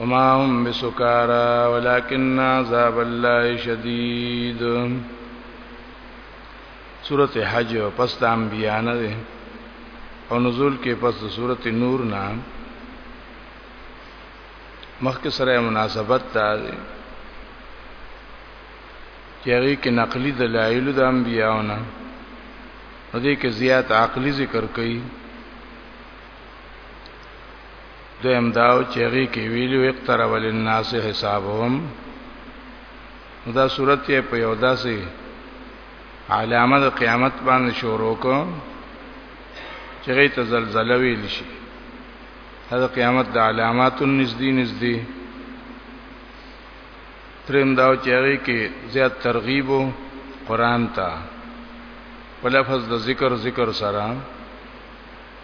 وما هم بسکارا ولكن عذاب الله شدید سورت حج پس د انبیاء نه ده او نزول کې پس د سورت نور نه مخکې سره مناسبت ده چې هغه کې نقلي دلایل د انبیاونه نو دې کې زیات عقلي ذکر کړي دویم داو چې هغه کې ویلو اقترب للناس حسابهم دا صورت یې په یو داسې علامه د قیامت باندې شروع کو چې غي ته زلزلہ ویل شي دا قیامت د علامات نږدې نږدې تریم داو چې هغه کې زیات ترغیب قرآن ته په لفظ د ذکر ذکر سره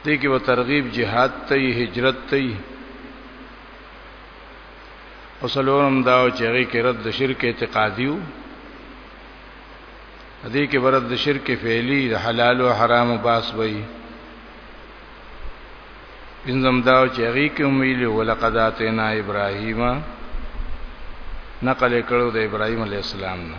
دې کې و ترغیب جهاد ته هجرت ته او سلورم دا چې هغه کې رد شرک اعتقادیو دې کې برد شرک فعلی د حلال او حرام باس وای پنځم دا چې هغه کې ویل ولقد اتینا ابراهیما نقل کړو د ابراهیم علی السلام نه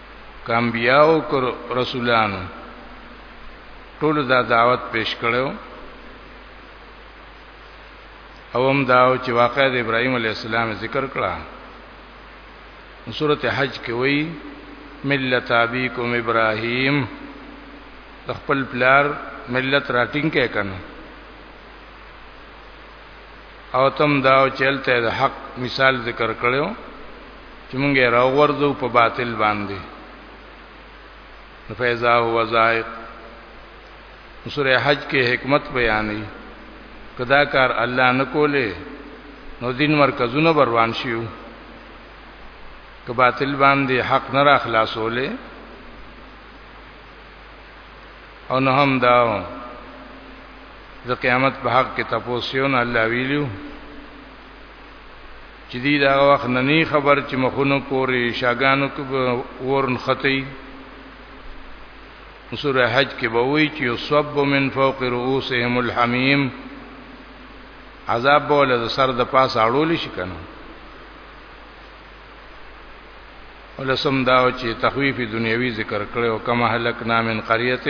کمبیاو کر رسولانو ټول دا دعوت پیش کړو او هم دا چې واقع د ابراهيم عليه السلام ذکر کړه سورته حج کې وایي ملت ابيكم ابراهيم خپل پلار ملت راټینګ کې کنه او تم دا چلته د حق مثال ذکر کړو چې مونږه راوغورځو په باطل باندې فیضا هو زائق سوره حج کې حکمت بیانې کدا کار الله نه کوله نو دین مرکزونه بروان شيو که باطل باندې حق نه را خلاصولې او نه هم دا د قیامت په حق کې تپوسیون الله ویلو چې دی دا وخت نه ني خبر چې مخونو پورې شاګانو کې ورن ختی سوره حج کې به وی چې یصب من فوق رؤوسهم الحمیم عذاب بوله د سر د پاس اړول شي کنه ولسم دا چې تخویف دنیوي ذکر کړي او کما هلکنا من قريه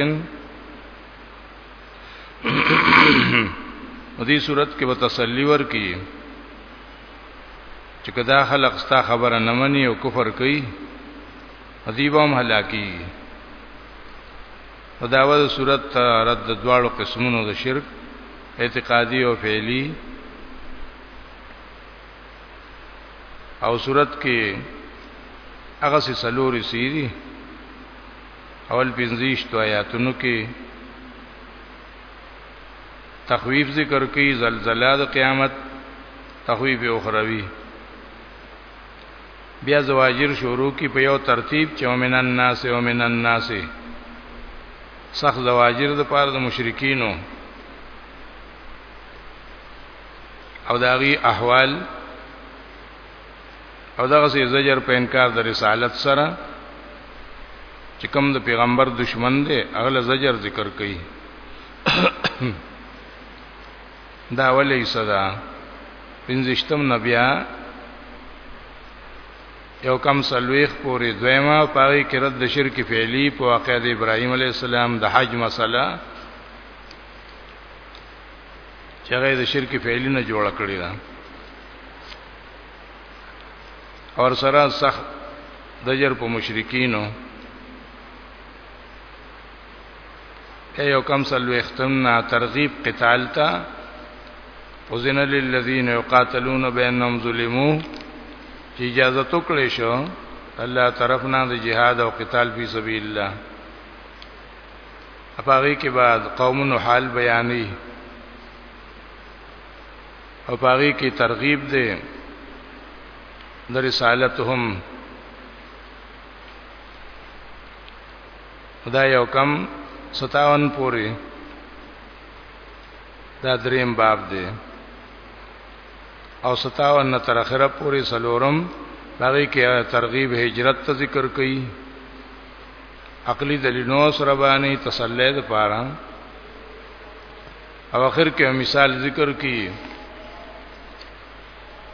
دې صورت کې به تسلی ورکي چې کدا خلق ستا خبره نه مني او کفر کوي حدیبهم هلاکی داوه صورت رد دواړو قسمونو د شرک اعتقادي او فعلی او صورت کې هغه سي سلوري سيري اول پنځیش تو آیاتونو کې تخویف ذکر کوي زلزلہ د قیامت تخویف اخروی بیا زواجر شروع کی په یو ترتیب چې ومن الناس ومن الناس سخت زواجر د پاره د مشرکینو او داغي احوال او دغه سي زجر په انکار د رسالت سره چې کوم د پیغمبر دشمن دی اغل زجر ذکر کوي دا ولې صدا پنځشتم نبیا یو کم سلويخ پوری دویما پاغي کې رد شرک فعلی په واقع د ابراهيم عليه السلام د حج مسله چې هغه د شرک فعلی نه جوړ کړی دا اور سره سخت دجر په مشرکینو ایو کم سلو اختمنا ترغیب قتال تا وزن للذین یقاتلون بینهم ظلمو چې اجازه تو کړې شو الله طرفنا د جهاد او قتال فی سبیل الله اپاغي کې بعد قومونو حال بیانې او پاغي کې ترغیب ده د رسالتهم دا یو کم 57 پورې دا دریم باب دی او 57 تر اخره پورې سلورم باغی کې ترغیب هجرت ته ذکر کړي عقلی دلیلونو سره باندې تسلی ده پاره او اخر کې مثال ذکر کی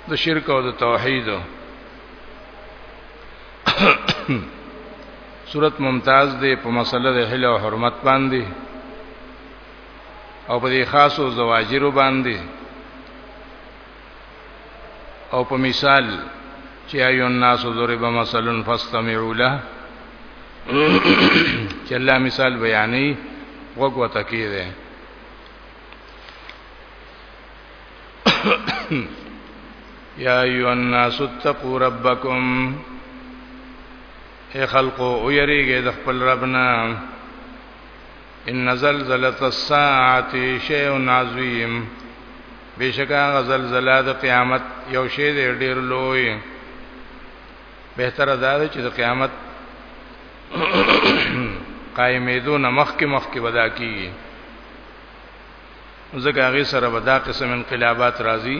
د شرک او د توحید صورت ممتاز دی په مسله د حل او حرمت باندې او په دې خاصو زواجر باندې او په مثال چې ایو الناس ضرب مثلا فاستمعوا له چې الله مثال بیانې وګو تکي ده یا ایو الناس اتقوا ربکم اے خلقو او یریږي د خپل ربنا ان زلزلۃ الساعه شیء عظیم بشکا زلزلہ د قیامت یو شی دی ډیر لوی به تر دا چې د قیامت قائمې دون مخ کې مخ کې ودا کیږي ځکه هغه سره ودا قسم انقلابات راځي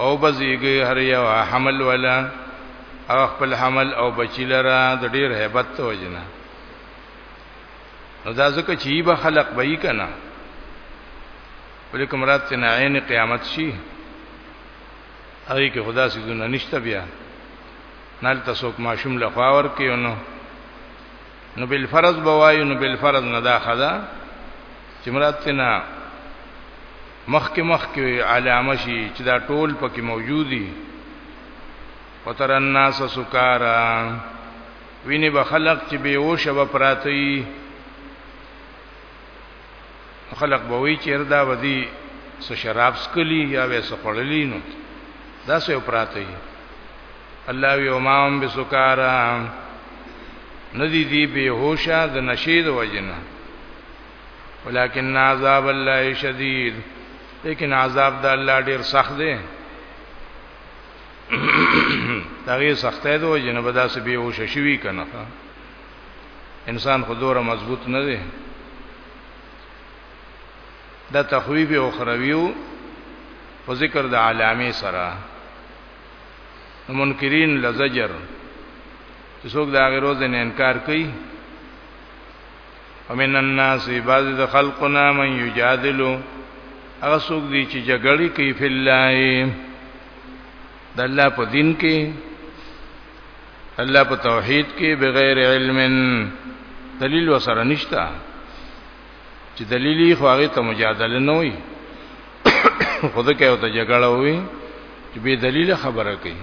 او بزیږي هر یو حمل ولا او خپل حمل او بچی لره د ډیر hebat ته وجنه نو دا ځکه چې به خلق به یې کنه ولیکم رات نه عین قیامت شي هغه کې خدا سي دونه نشته بیا نال تاسو کوم شوم له خواور کې نو نو بل فرض بوایو نو بل فرض نه دا خدا چې مراد تینا مخکې مخکې علامه شي چې دا ټول پکې موجودي وتر الناس سکارا ویني به خلق چې به او شب پراتی خلق به وی چیر دا ودی سو شراب سکلی یا وې سپړلی نو دا سو پراتی الله وی امام بسکارا ندی دی به هوشا د نشید وجنه ولكن عذاب الله شديد لیکن عذاب د الله ډیر سخت دی دغه سختۍ دوه جن په داسې به وش شوی کنه انسان خو دوره مضبوط نه دی دا تخویف او خرویو په ذکر د علامه سره منکرین لزجر چې څوک دا غیروز نه انکار کوي ومن الناس بعض د خلقنا من یجادلو هغه څوک دي چې جګړه کوي په الله د الله په دین کې الله په توحید کې بغیر علم دلیل وسره نشتا چې دلیلی خو هغه ته مجادله نه وي خود کې او ته جګړه وي چې به دلیل خبره کوي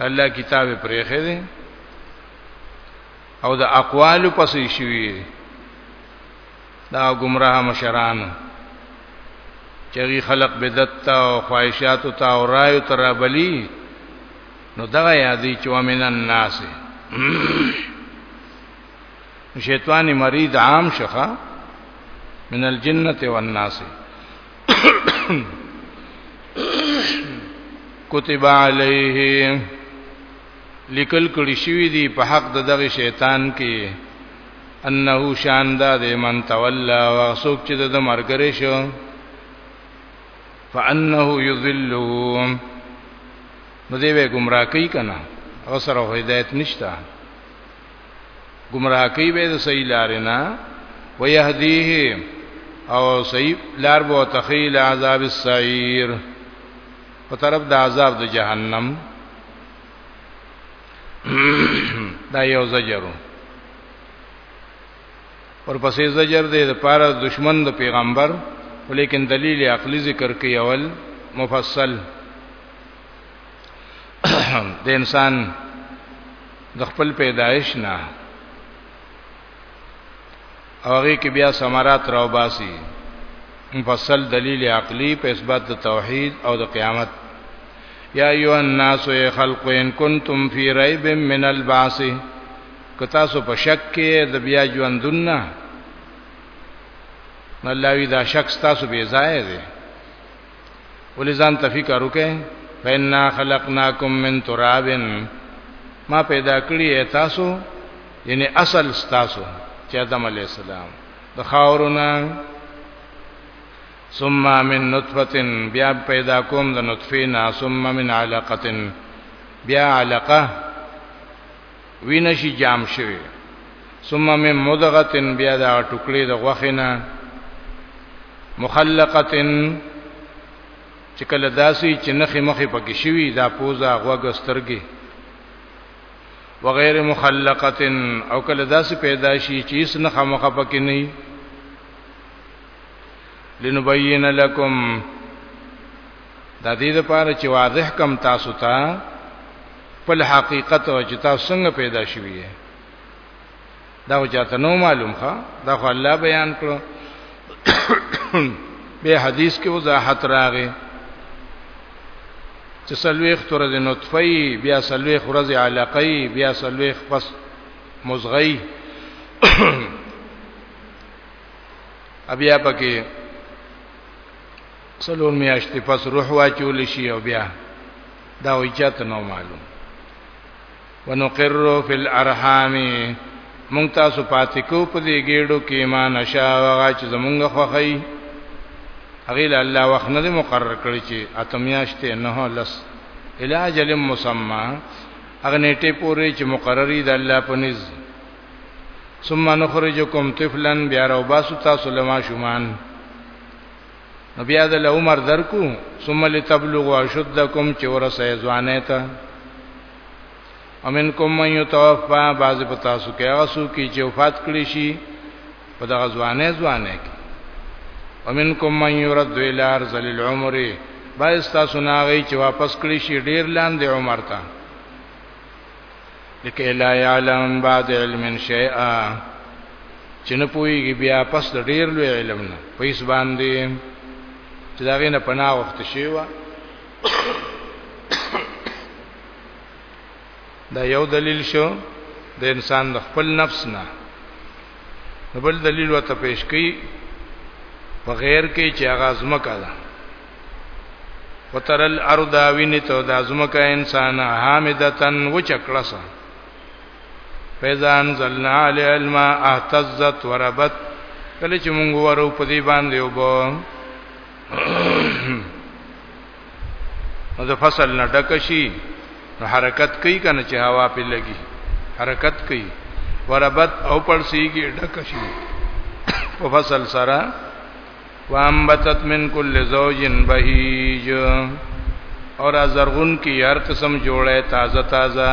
الله کتاب پرېخې دي او د اقوال پسې شوی دا گمراه مشران چری خلق بدعت او خواہشات او تا او رایو تر بلی نو دغه یادی چې ومن الناس شیطانی مرید عام شخه من الجنه والناس کتب علیه لیکل کړي شوی دی په حق د دغه شیطان کې انه شان دا د من تولا وسوک چې د مرګره شو فانه یذله نو دی به گمراه کوي کنه او سره هدایت نشته گمراه کوي به د صحیح لارې نه ويهديه او صحیح لار به تخیل عذاب السعیر په طرف د عذاب د جهنم دا یو زجرو اور پسې زجر دې د پاره دشمن د پیغمبر ولیکن دلیل عقلی ذکر کوي اول مفصل د انسان د خپل پیدایش نه هغه کې بیا ثمرات راو باسي مفصل دلیل عقلی په اثبات د توحید او د قیامت یا ایو الناس خلق ان کنتم فی ریب من البعث کتا سو په شک کې د بیا ژوندون نه الله وی دا شک تاسو به ځای دی ولې ځان ته فکر وکې فإنا خلقناکم من تراب ما پیدا کړی تاسو یعنی اصل تاسو چې آدم علی السلام د خاورونه ثم من نطفه بیا پیدا کوم د نطفه نا ثم من علقه بیا علقه وینه شي جام شوی ثم من مدغه بیا دا ټوکړي د غوخنه مخلقه چې کله داسي چې نخې مخې پکې شوی دا پوزا غوګ سترګي وغیر مخلقه او کله داسي پیدا شي چې اس نخه مخه پکې نه لنبین لکم دا دې لپاره چې واضح کم تاسو ته تا خپل حقیقت او چې تاسو څنګه پیدا شوی یې دا خو چاته نو معلوم ښه دا خو الله بیان کړو به حدیث کې وضاحت راغی چې سلويخ تر د نطفه بیا سلويخ ورځ علقه بیا سلويخ پس مزغی بیا پکې سلور میاشتې پس روح واچول شي او بیا دا وی چاته نو معلوم ونقر فی الارحام مونږ تاسو پاتې کو په دې ګېډو کې ایمان شا وغه چې زمونږ خوخی هغه له الله وخت نه مقرر کړی چې اتمیاشته نه لس علاج لم مسما هغه نیټه پورې چې مقرری د الله په نس ثم نخرجکم طفلا بیا رو باسو تاسو لما شومان نو بیا د عمر درکو ثم لتبلغوا اشدکم چې ورسه ځوانه ته امنکم من یتوفا بعض په تاسو کې هغه څوک چې وفات کړي شي په دغه ځوانه ځوانه کې امنکم من یرد الی ارض العمر بعض تاسو نه غي چې واپس کړي شي ډیر لاندې عمر ته لکه لا يعلم بعد علم شيئا چې نه پويږي بیا پس د ډیر لوی علم نه پیس باندې چې دا غینه پناه وخت شي وا دا یو دلیل شو د انسان د خپل نفس نه بل دلیل وته پیش کړي په غیر کې چې هغه ځمکه ده وتر الارض ویني ته د ازمکه انسان حامدتن وچکړسا فیضا انزلنا علی الماء اهتزت وربت کله چې مونږ ورو په دې باندې وبو نو د فصل نه ډک شي نو حرکت کوي کنه چې هوا په لګي حرکت کوي وربت او پړسیږي ډک شي په فصل سره وانبتت من کل زوج بهیج اور ازرغون کی هر قسم جوړه تازه تازه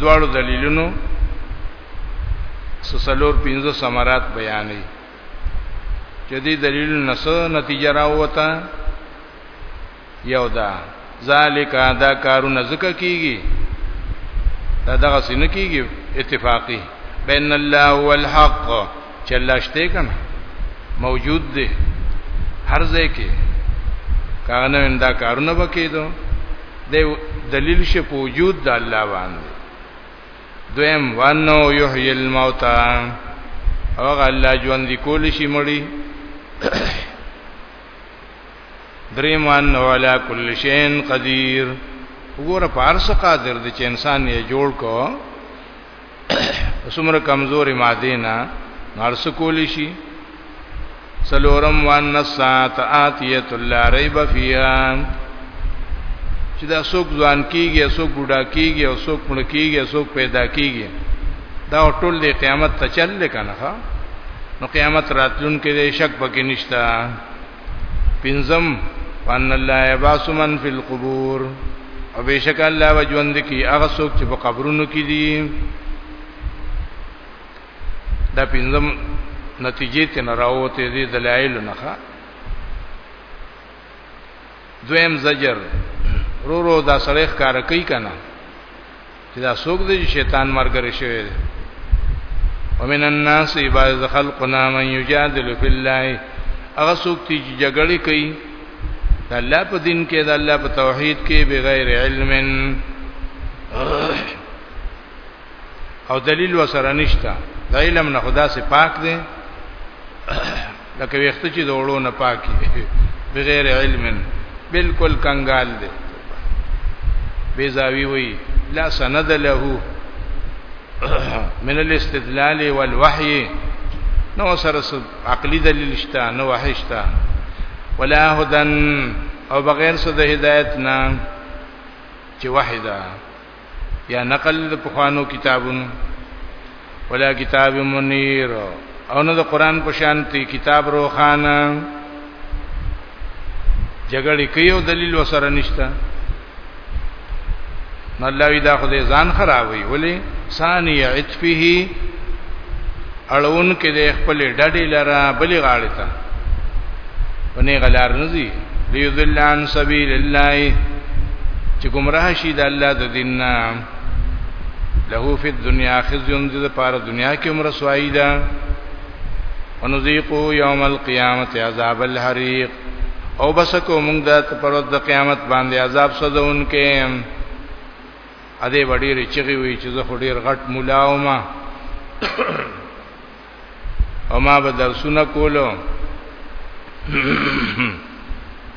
دوالو دلیلونو سسلور پینځه ثمرات بیانې چې دې دلیل نس نتیجه راوته یو دا ذالک دا کارونه ذکر کیږي دا دغه سن کیږي اتفاقی بین الله والحق چې الله شته کنه موجود دی هر ځای کې کانه اندا کارونه وکیدو د دلیل شي په وجود د الله باندې دویم وانه یحیی الموتى هغه الله ژوند کول شي مړی دریم ان علی کل شین قدیر وګوره پارس قادر دی چې انسان یې جوړ کو څومره کمزوري ماده نه نارس کولی شي سلورم وان الساعه اتیه لا ریب فیها چې دا څوک ځوان کیږي څوک بوډا کیږي او څوک مړ کیږي څوک پیدا کیږي دا ټول د قیامت ته چل کنه نو قیامت راتلون کې شک پکې نشتا پنځم ان الله یبعث من فی القبور او بشک الله وجوند کی هغه څوک چې په قبرونو کې دي دا پنځم نتیجې ته نه راوته دي دلایل نه ښه دویم زجر رو رو دا سړی ښکار کوي کنه چې دا څوک دی چې شیطان مرګره شوی دی ومن الناس بعض خلقنا من يجادل في الله هغه څوک چې جګړه کوي د الله په دین کې د الله په توحید کې بغیر علم او دلیل وسره نشتا د علم نه خدا سے پاک دی لکه وخت چې د وړو نه پاکي بغیر علم بالکل کنګال دي بیزاوی وی لا سند له من الاستدلال والوحي نو سره عقلی دلیل شته نو وحی شته ولا هدن او بغیر څه د هدایت نه چې وحیدا یا نقل د پخوانو کتابونو ولا کتاب منیر او نه د قران په شان تی کتاب روخانه جګړې کوي او دلیل وسره نشته نو الله وی دا خو دې ځان خرابوي ولی ثانی عتفه اړون کې د خپل ډډې لره بلی غاړې ته ونی غلار نزي ليذل عن سبيل الله چې گمراه شي د الله د دین نه له فی الدنیا خزي د پاره دنیا کې عمر سوای ده ونذيقو يوم القيامه عذاب الحريق او بس کو موږ د پرد قیامت باندې عذاب سزونکې اده به ډېرې چغې وي چې زه خو ډېر غټ مولا وم او ما به درسونه کولو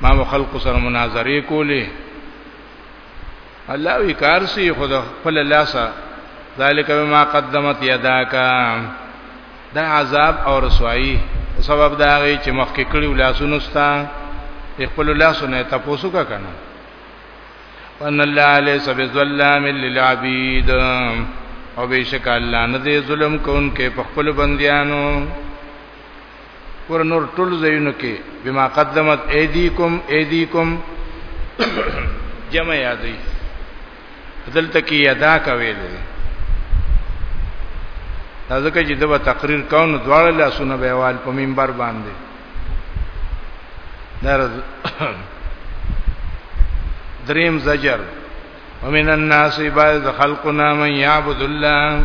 ما به خلکو سره مناظرې کولې الله وی کار سی خدا خپل لاسه ذالک بما قدمت یداک دا عذاب او رسوایی سبب دا غي چې مخکې کړي ولاسونو ستا خپل لاسونه تاسو کا کنه وان الله ليس بظلام للعبيد او بشک الله نه دی ظلم کوونکې په خپل بنديانو ور نور ټول زینو کې بما قدمت ايديکم ايديکم جمع یادې دلته کې ادا کوي دي ځکه چې دا تقریر کاون دواړه لاسونه به وال په منبر باندې درز دریم زجر ومن الناس بعض خلقنا من يعبد الله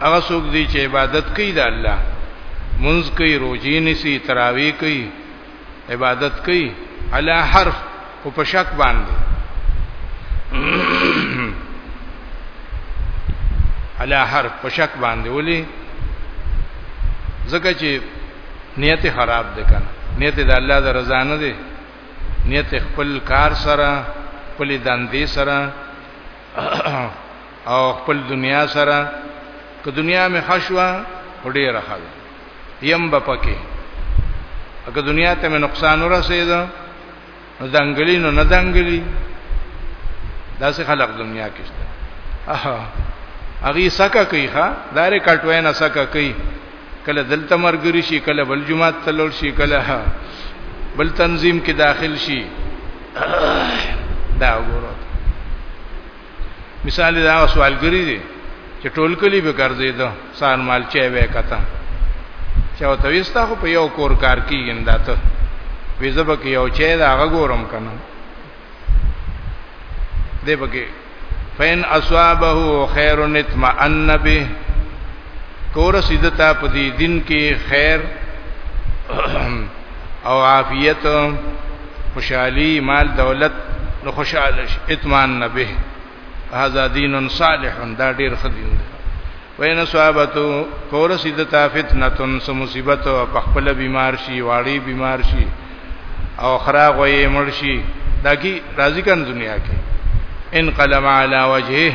هغه څوک دی چې عبادت کوي د الله منځ کوي روزي نسی تراوی کوي عبادت کوي علا حرف او په شک باندې علا حرف په شک باندې ولي ځکه چې نیت خراب دی کنه نیت د الله د رضا نه دی نیت خپل کار سره خپل دندې سره او خپل دنیا سره که دنیا می خشوا وړي راخل یم بپکه اګه دنیا ته می نقصان ورسېده نو دنګلی نو نه دنګلی دا څه خلق دنیا کې شته هغه سکه کوي ښا دارې کټوي نه سکه کوي کله دلته مرګري شي کله بل جمعه تلل شي کله بل تنظیم کې داخل شي دا وګوره مثال دا سوالګری دی چې ټول کلی به ګرځیدو سان مال چي وې کته چې او تويستا خو په یو کور کار کیږي انداته ویزه به کې یو چي دا غورم کنه دی بګي فین اصابه خیر اطمئن به کور سیدتا په دې دین کې خیر او عافیت خوشحالی مال دولت نو خوشاله شي اطمینان نه به هاذا دین صالح دا ډیر خدین دی وین صحابتو کور سیدتا فتنتن سو مصیبت او خپل بیمار شي واړی بیمار شي او خراب وي مړ شي دا کی راضی کن دنیا کې ان قلم علی وجهه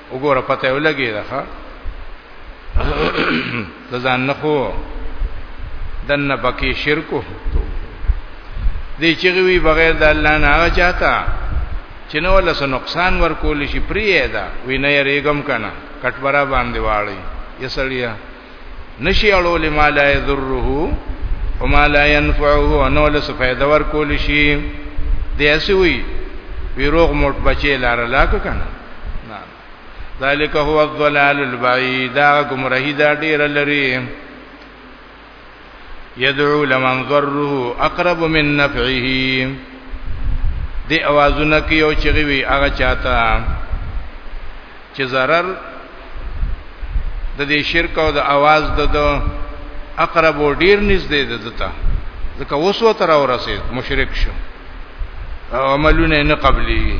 وګوره پته یې ولګي دا ښا د ځان نه خو دنه پکې شرکو دې چې وی بغیر د الله نه هغه چاته چې نو له نقصان ورکول شي پریه دا وینې ریګم کنه کټ برا باندې واړی یسړیا نشي اړول ما لا يضره وما لا ينفعه نو له فائدہ ور کول شي دی اسوي وی روغ موټ بچي لار لا کنه نه ذالک هو الضلال البعید دا گمراهی دا ډیر لري يدعو لمن ضره اقرب من نفعه دی اوازونه کې یو چغي وي هغه چاته چې zarar د دې شرک او د आवाज د اقرب او ډیر نږدې ده دته ځکه اوس و تر اورسید مشرک شو عملونه نه قبلي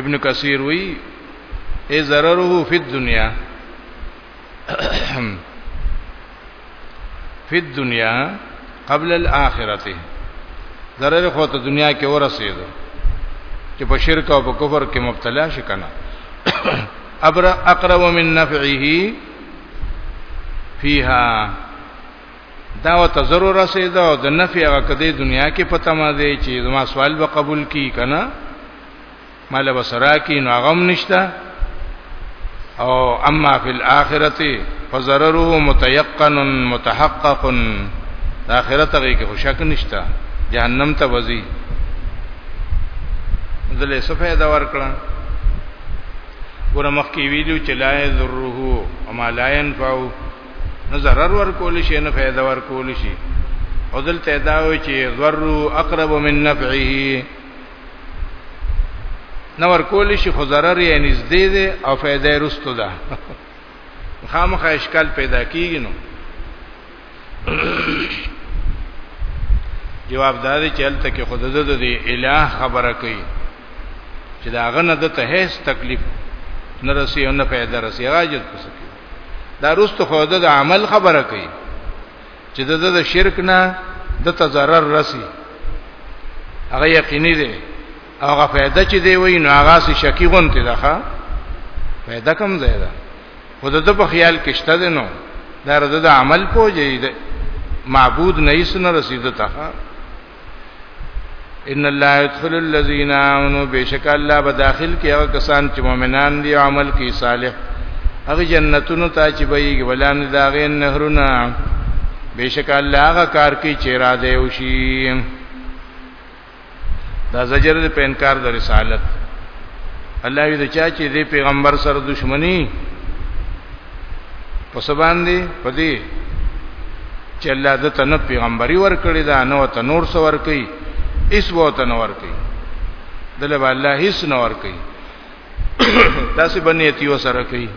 ابن کثیر وی ای ضرره فی الدنیا فی الدنیا قبل الاخرته ضرر خو ته دنیا کې ورسید چې په شرک او په کفر کې مبتلا شې کنه ابر اقرب من نفعه فیها دا وته ضرور رسید او د نفع هغه کدی دنیا کې پته ما دی چې زما سوال به قبول کی کنه مال بسرا کی نو غم نشتا او اما فی الاخرته فضرره متيقن متحقق د اخرت هغه کې خوشک نشتا جهنم ته وزي دلې څه فائدہ ورکړه ګوره مخکې ویلو چې لا ضره او ما لا ينفعو نه zarar ور کول شي نه فائدہ ور کول شي او دلته دا وی چې ضرر اقرب من نفعه نو ور کول شي خو zarar یې نږدې ده او فائدہ یې رستو ده خامخا اشکال پیدا کیږي نو جواب دا دی چې الته کې خود د دې الٰه خبره کوي چې دا غنه د ته هیڅ تکلیف نه رسی او نه پیدا رسی راجت پسکی دا رست خو د عمل خبره کوي چې د د شرک نه د تضرر رسی هغه یقیني دی هغه فائدہ چې دی وای نو هغه سي شکی غونته ده ښا فائدہ کم ځای ده خو د په خیال کې شته دی نو دا د عمل پوجي دی معبود نه یې سن رسیدته ان الله يدخل الذين امنوا بشک الله بداخل کې هغه کسان چې مؤمنان دي عمل کوي صالح هغه جنتونو ته چې بهږي ولان داغه نهرونه بشک الله هغه کار کوي چې را دی او شي دا زجر د پینکار د رسالت الله دې چا چې دې پیغمبر سره دښمنی پس باندې پدې چې الله د تن پیغمبري ور کړی دا نو ته نور څو ور کوي اس وو ته نور کوي دله الله هیڅ نور کوي تاسو باندې یتیو سره کوي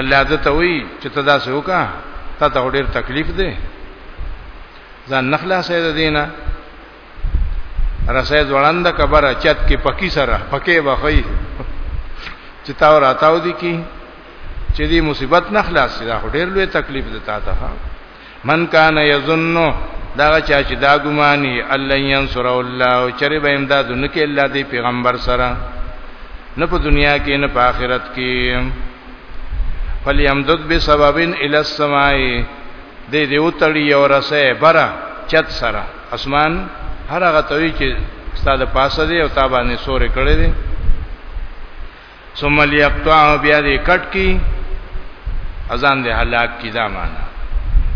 الله د ته وی چې ته داسې وکا تا ته ډېر تکلیف دی ځان نخلاصې د دینه رسې ځوړند کبر چت کې پکی سره پکې وخی چې تا راتاو دي کی چې دې مصیبت نه خلاص شي دا ډېر لوی تکلیف ده تا ته من کان یظن دا چا چې دا ګماني الله ينصر الله او چرې به امداد نکې الله دې پیغمبر سره نه په دنیا کې نه په آخرت کې فلیمدد بسببن الی السماء دې دې وتړي او رسې برا چت سره اسمان هر هغه توی چې ستاده پاسه دی او تا باندې سورې کړې دي ثم ليقطعه بیا دې کټ کی اذان دې هلاک کی دا معنا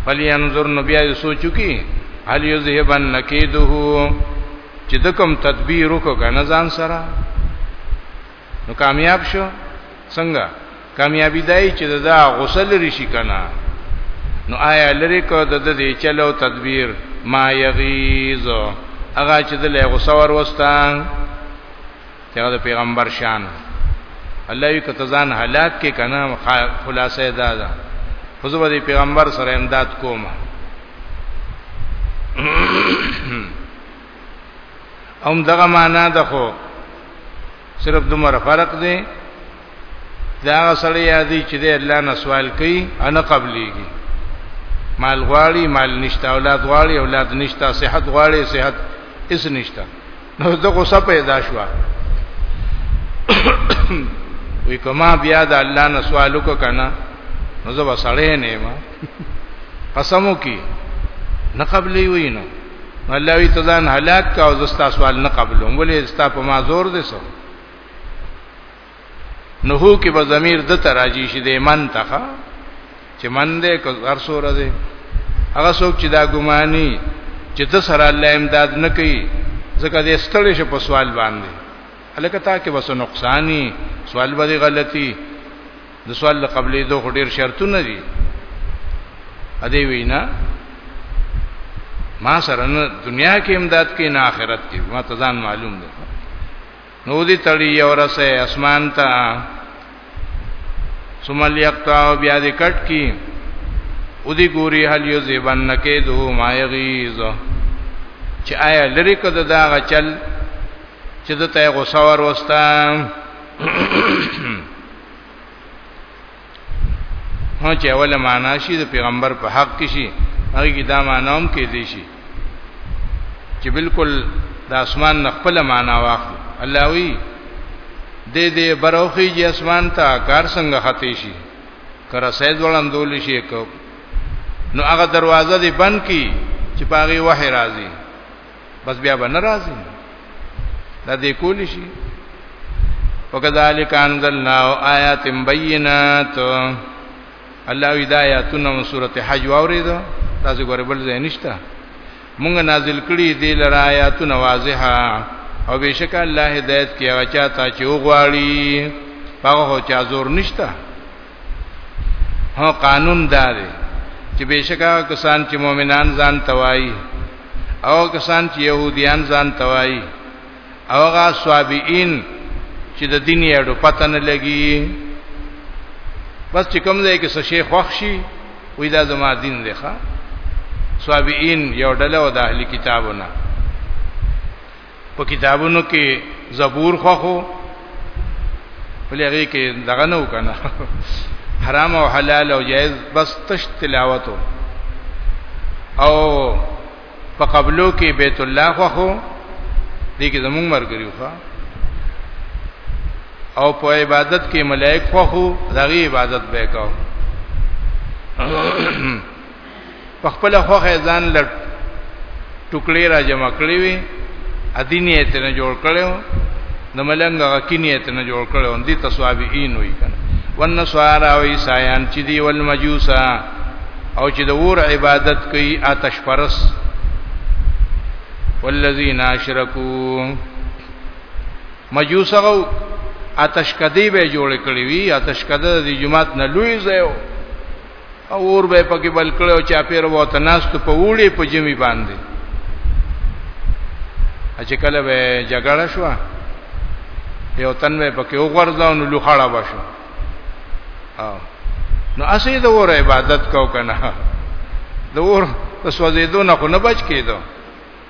فلینظر نو بیا دې سوچو کی هل یذهبن نکیده چې د کوم تدبیر وکړه نه ځان سره نو کامیاب شو څنګه کامیابی دای چې دا غسل رشي کنه نو آیا لری کو د دې چلو تدبیر ما یغیظ هغه چې د له غسور وستان چې د پیغمبر شان الله یې کتزان حالات کې کنه خلاصې دا ده خو زه د پیغمبر سره امداد کوم هم دغه معنا ده خو صرف دومره فرق دی دا سړی یادی چې د الله نه سوال کوي انا قبليږي مال غواړي مال نشته اولاد غواړي اولاد نشته صحت غواړي صحت اس نشته نو د غصه پیدا شو وی کما بیا د الله نه سوال وک کنه نو زه وسړې نه ما قسمو کی نه قبلې وینم الله وی تزان هلاک کا او زستا سوال نه قبلوم ولې زستا په ما زور دې سو نو هو کې به ضمیر د تراجی شې دې من تخا چې من دې کو هر سور دې هغه څوک چې دا ګماني چې د سره الله امداد نه کوي ځکه دې ستړي شي په سوال باندې الکه تا کې وسو نقصانی سوال به غلطي د سوال د قبلې دوه ډیر شرطونه دي ا دې وینا ما سره نه دنیا کې امداد کې نه آخرت کې ما ته ځان معلوم دی نو دې تړي اورسه اسمان ته ثم ليقطع بیا دې کټ کی او دې ګوري هل یو زیبن نکې دو ما یغیظ چې آیا لری کده دا غچل چې د ته غوسه ور وستا هو چې اوله معنا شي د پیغمبر په حق کې شي هغه کې دا معنا هم کې دي شي چې بالکل د اسمان نه خپل معنا واخلي الله وی دې دې بروخي چې اسمان ته کار څنګه ختی شي کر سید وړاندول شي کو نو هغه دروازه دې بند کی چې پاغي وحی راځي بس بیا به ناراضي دا دې کولی شي وکذالک انزلنا آیات بینات الله هدایتونه من سورته حج واوریدو تاسو ګوره بل ځای نشته مونږ نازل کړي دې لرا آیاتونه واضحه او بشک الله هدایت کې هغه چاته چې وغواړي هغه چا زور نشته هو قانون دا دی چې بشکا کسان چې مؤمنان ځان توایي او کسان چې يهوديان ځان توایي او غا صابئین چې د دین یې ډو پته نه لګي بس چې کوم ځای کې څه شي خوښ شي وې دا زما دین دی ښا صابئین یو ډله او د اهلي کتابونه په کتابونو کې زبور خوخو ولغه کې دغه نو کنه حرام او حلال او جائز بس تش تلاوتو او په قبلو کې بیت الله خوخو دې کې زمونږ مرګري خو او په عبادت کې ملائک خوخو دغه عبادت به کاو په خپل خوخه ځان لټ ټوکلې را جمع کړې وي ادینی ته نه جوړ کړو د ملنګ غکینی ته نه جوړ کړو دي تصوابین وی کنه والنصارى او عیسایان چې دی والمجوسا او چې د ور عبادت کوي آتش پرس والذین اشرکوا مجوسغو آتش کدی به جوړ کړی وی آتش کده د جمعات نه لوی زیو او اور به پکې بل کړي او چا پیر وته ناست په وړي په جمی باندې چې کله به جګړه شو یو تن به پکې وغورځاو نو لوخړه بشو او نو اسی د اور عبادت کو کنه د اور د سوځیدو نه خو نه بچ کیدو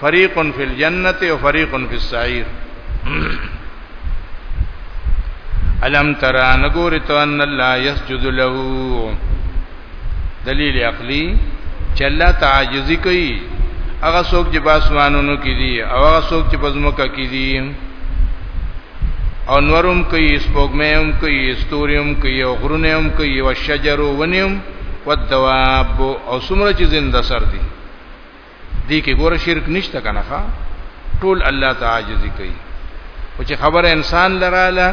فریق فی الجنه و فریق فی السعیر الم ترى نګور تو ان الله يسجد له دلیل عقلی چې الله تعجزی کوي هغه څوک چې باسمانونو کې دي او هغه څوک چې پزموکه کې دي او نورم کوي سپوږمې هم کوي ستوري هم کوي او غرونه هم کوي او شجرو ونیم والدواب او سمره چې زنده سر دي دې کې ګوره شرک نشته کنه ښا ټول الله تعالی ذی کوي او چې خبره انسان لراله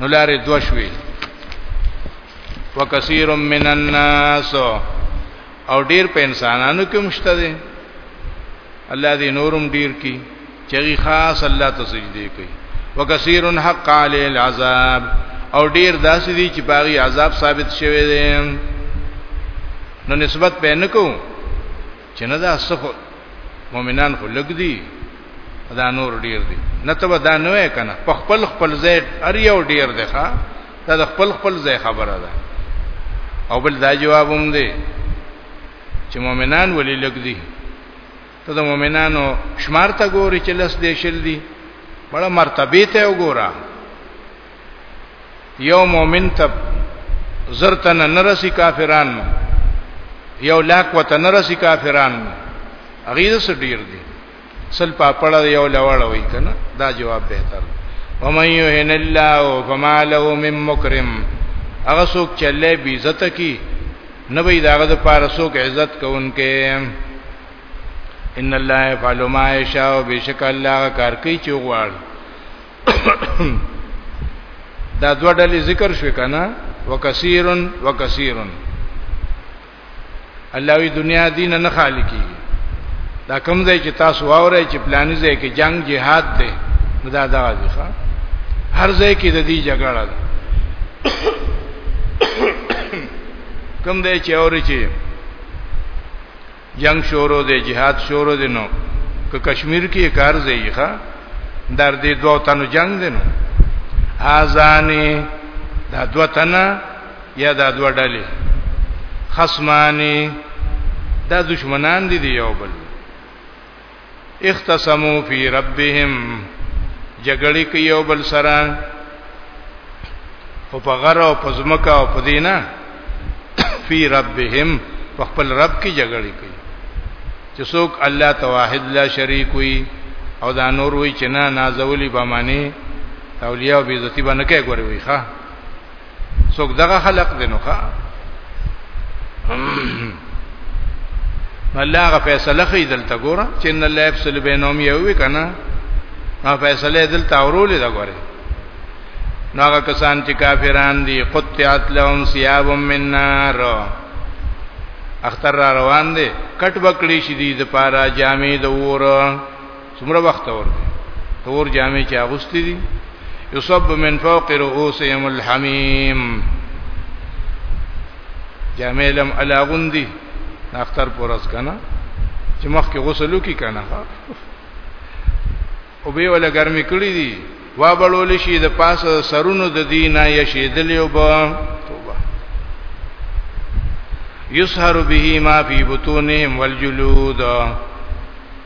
نو لارې دوه شوي وکثیر من الناس او ډیر په انسانانو کې مشته دي الله دې نورم ډیر کی چغي خاص الله ته سجدي کوي وکثیر حق علی العذاب او ډیر داسې دي چې باغی عذاب ثابت شوی دی نو نسبت په نه کو چې نه دا صفه مؤمنان خو لګ دي دا نور ډیر دي نه ته دا نه وای کنه په خپل خپل ځای ار یو ډیر دی ښا دا د خپل خپل ځای خبره ده او بل دا جواب هم دی چې مؤمنان ولې لګ دي ته د مؤمنانو شمار ته ګوري چې لس دې شل دي بڑا مرتبه ته وګوره یو مؤمن ته زرتن نرسی کافران یو لاک وته نرسی کافران اغیز سره ډیر دي سل پاپړه یو لوړ وای کنه دا جواب بهتر ومن یهن الله فما له من مکرم هغه څوک چې له بي عزت کی نه وي داغه د پاره څوک عزت کوونکې ان الله يفعل ما يشاء بشک الله کار کوي چې غواړ دا دوه ډلې ذکر شو کنه وکثیر وکثیر الله وی دنیا دین نه خالی کی دا کوم ځای چې تاسو واورئ چې پلاني ځای کې جنگ جهاد دی نو دا دا دی ښا هر ځای کې د دې جګړه ده کوم ځای چې اوري چې جنگ شورو دی جهاد شورو دی نو که کشمیر کې کار زیخه در دې دوه تنو جنگ دی نو هازانی دا دوه تنه یا دا دوه ډلې خصمانی دا دشمنان دي یو بل اختصمو فی ربهم جګړې کې یو بل سره او په غر او په زمکا او په دینه فی ربهم په خپل رب کې جګړې کوي چې څوک الله توحید لا شریک وي او دا نور وي چې نه نازولی به معنی اولیاء به عزت باندې کوي ګوري وي ښا څوک دغه خلق دي نو ښا الله غ فیصله خې دلته ګوره چې ان الله یفصل بینهم یو وی کنه نو فیصله دلته اورولې دا ګوره نو هغه کسان چې کافران دي قطعت لهم ثياب من نار اختر را روان دي کټ بکړي شي دي د پارا جامې د وره څومره وخت اور دی تور جامې چې اغوستې دي یصب من فوق رؤوسهم الحمیم جامې لم الاغوندي اختر پورس کنه چې مخکې غسل وکي کنه او به ولا ګرمي کړی دي وا بلول شي د پاسه سرونو د دینه یشیدلې وب توبه یسهر به ما فی بطونهم والجلود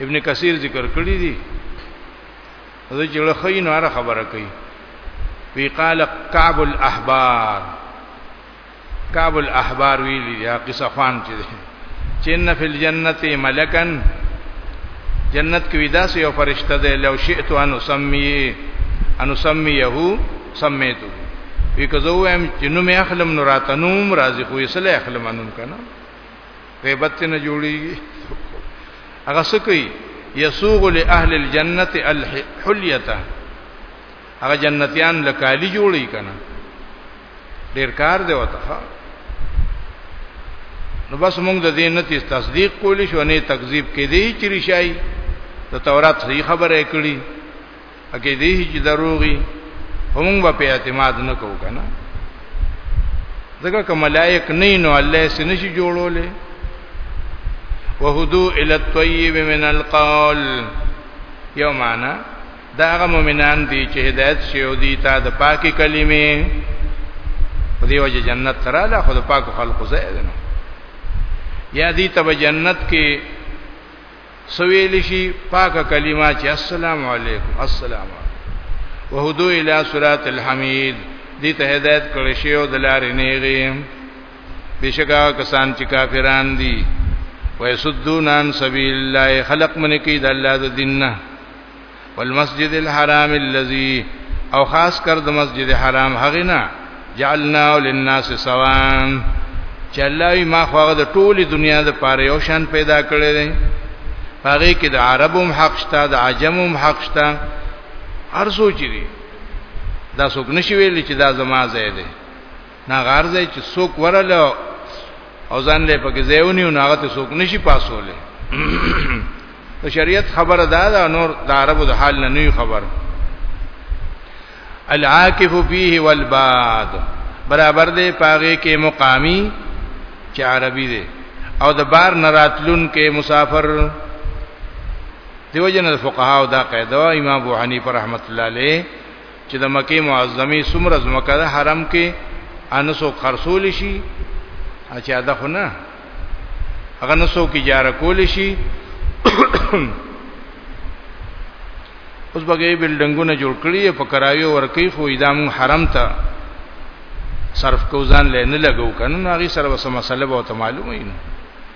ابن کثیر ذکر کړی دی دا چې لخی نو هر خبره کوي وی قال کعب الاحبار کعب الاحبار ویلی یا قصه خوان چې دی چې ان فی الجنه ملکن جنت کې ودا سه یو فرشته دی لو شئت ان اسمی ان اسمیه سمیتو وی که زه وایم چې نو مې اخلم نو راتنوم راځي خو یې سره اخلم انوم کنه غیبت نه جوړیږي هغه سکی یسوغ لاهل الجنه الحلیته هغه جنتیان لکالی جوړی کنه ډیر کار دی وته نو بس موږ د دې نتی تصدیق کولی شو نه تکذیب کې دی چې ریشای د تورات صحیح خبره کړي اګه دې چې دروغي هم په اعتماد نه کو کنه ځکه کوم ملائک نه نو الله یې سنشي جوړولې وهدو الى الطيب من القول یو معنا دا هغه مؤمنان دي چې هدایت شي او دي تا د پاکي کلمې په دی وجه جنت تراله خود پاک خلق زید نو یا دي تب جنت کې سویل شي پاکه کلمه چې السلام علیکم السلام وهدو الی صراط الحمید دې ته هدایت کړی شی او د لارې نیغي بشکا کسان چې کافران دي ويسدون عن سبيل الله خلق من کې د الله د دین نه والمسجد الحرام الذي او خاص کر د مسجد حرام هغه نه جعلنا للناس سواء چې الله ما خو هغه د ټولې دنیا د پاره یو شان پیدا کړی دی هغه کې د عربم حق شته د عجمم حق شته هر سوچ دي دا څوک نشي ویل چې دا زما ځای دی نه غرضه چې څوک ورله او ځان له پکې ځایونی او هغه ته څوک نشي پاسوله ته شریعت خبره ده دا نور د عربو د حال نه نه خبر العاکف فيه والباد برابر دی پاغه کې مقامی چې عربي دی او د بار نراتلون کې مسافر دیو جن الفقهاء دا قاعده امام ابو حنیفه رحمت الله علیه چې د مکه معظمه څومره ځمکه ده حرم کې انسو خرصول شي اچھا ده خو نه هغه نسو کې جار کول شي اوس بګې بلډنګونه جوړ کړی په کرایو ورکی خو ادم حرم ته صرف کو ځان لې نه لګو کنه هغه سره وسه مسله به ته معلومه نه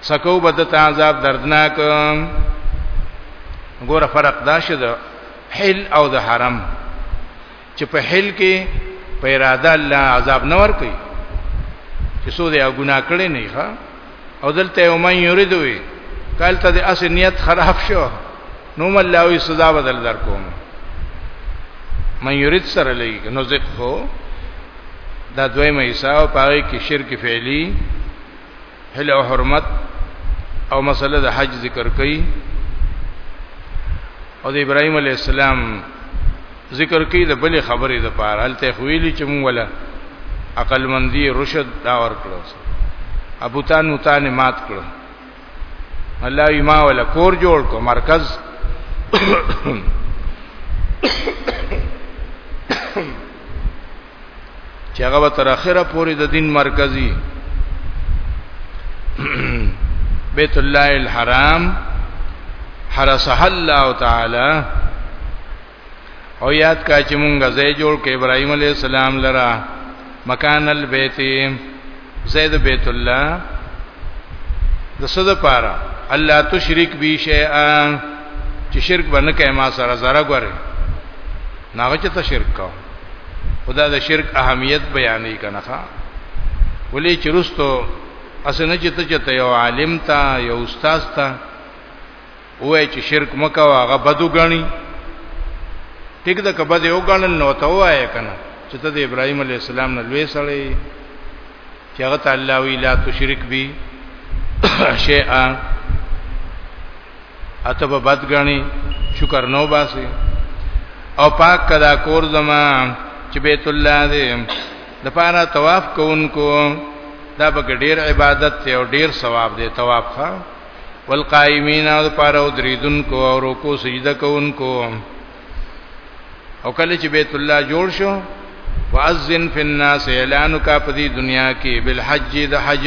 سکو بدت عذاب دردناک ګوره فرق دا شه د حل او د حرم چې په حل کې په اراده الله عذاب نه ور کوي چې سو دې ګناه کړی نه ښا او دلته یو من یرید وي کله ته د اس نیت خراب شو نو ملاوي سزا بدل در کوم من یرید سره لګي نو ذکر هو دا دویمه حصہ او پاره کې شرک فعلی هله او حرمت او مسله د حج ذکر کړي او د ابراهيم عليه السلام ذکر کړي د بلې خبرې د پاره هلته خویلی چې مونږ ولا عقل مندي رشد دا ور کړو ابو تان متان مات کړو الله یې ما ولا کور جوړ کو مرکز چې هغه تر اخره پورې د دین مرکزی بیت الله الحرام حرسه الله تعالی او یاد کا چې مونږه زې جوړ کې ابراهيم عليه السلام لرا مکان البيت زید بیت الله د صد پاره الله تشرک بی شیئا چې شرک باندې کای ما سره زره غره ناغه چې ته شرک کا خدا د شرک اهمیت بیانې کنه ښا ولې چې رستو اسنه چې ته چې یو عالم تا یو استاد تا وای چې شرک مکو هغه بدو غني ټیک ده کبه دی وګڼل نو ته وای کنه چې ته د ابراهیم علی السلام نه لوي سړی چې هغه تعالی وی لا تشرک بی شیئا اته په بد غني شکر نو باسي او پاک کدا کور زما چې بیت الله دې د پاره طواف کوونکو دا به ډیر عبادت ته او ډیر ثواب دی طواف ښا والقائمین او پاره او دریدونکو او رکوع سجده کوونکو او کله چې بیت الله جوړ شو واذن فی الناس اعلان کا په دې دنیا کې بالحج د حج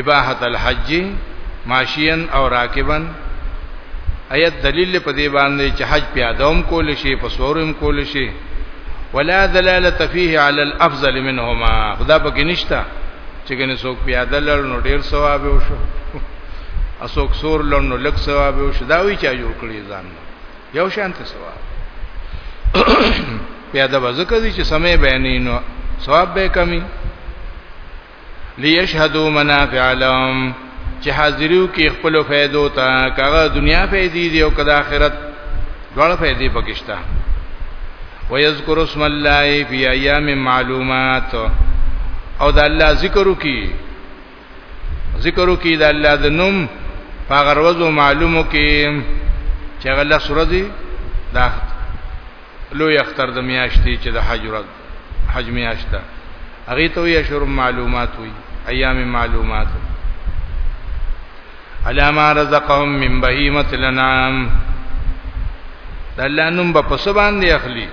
اباحت الحج ماشیان او راکبن ایت دلیل په دې باندې چې حج پیادوم کول شي په سورم کول شي ولا دلاله فيه على الافضل منهما خدا پکې نشتا چې کنه څوک پیاده لړ نو ډیر ثواب وشو اسوک سور لړ نو لک ثواب وشو دا وی چا جوړ کړی ځان یو شانت ثواب پیاده وځکه چې سمې بیانې نو ثواب به کمی ليشهدوا منافع لهم چې حاضرو کې خپل فائدو ته کغه دنیا فائدې دي او کله آخرت ډول فائدې پکشتا ويذكر اسم الله في ايام معلومات او د الله ذکر وکي ذکر وکي د الله د نوم هغه ورځو معلومو کې چې هغه لس ورځې دا لوی اختر د میاشتې چې د حج ورځ حج میاشت ده هغه ته یې شروع معلومات وي ایام معلومات علامه رزقهم من بهیمه الانعام د الله نوم په پس باندې اخلي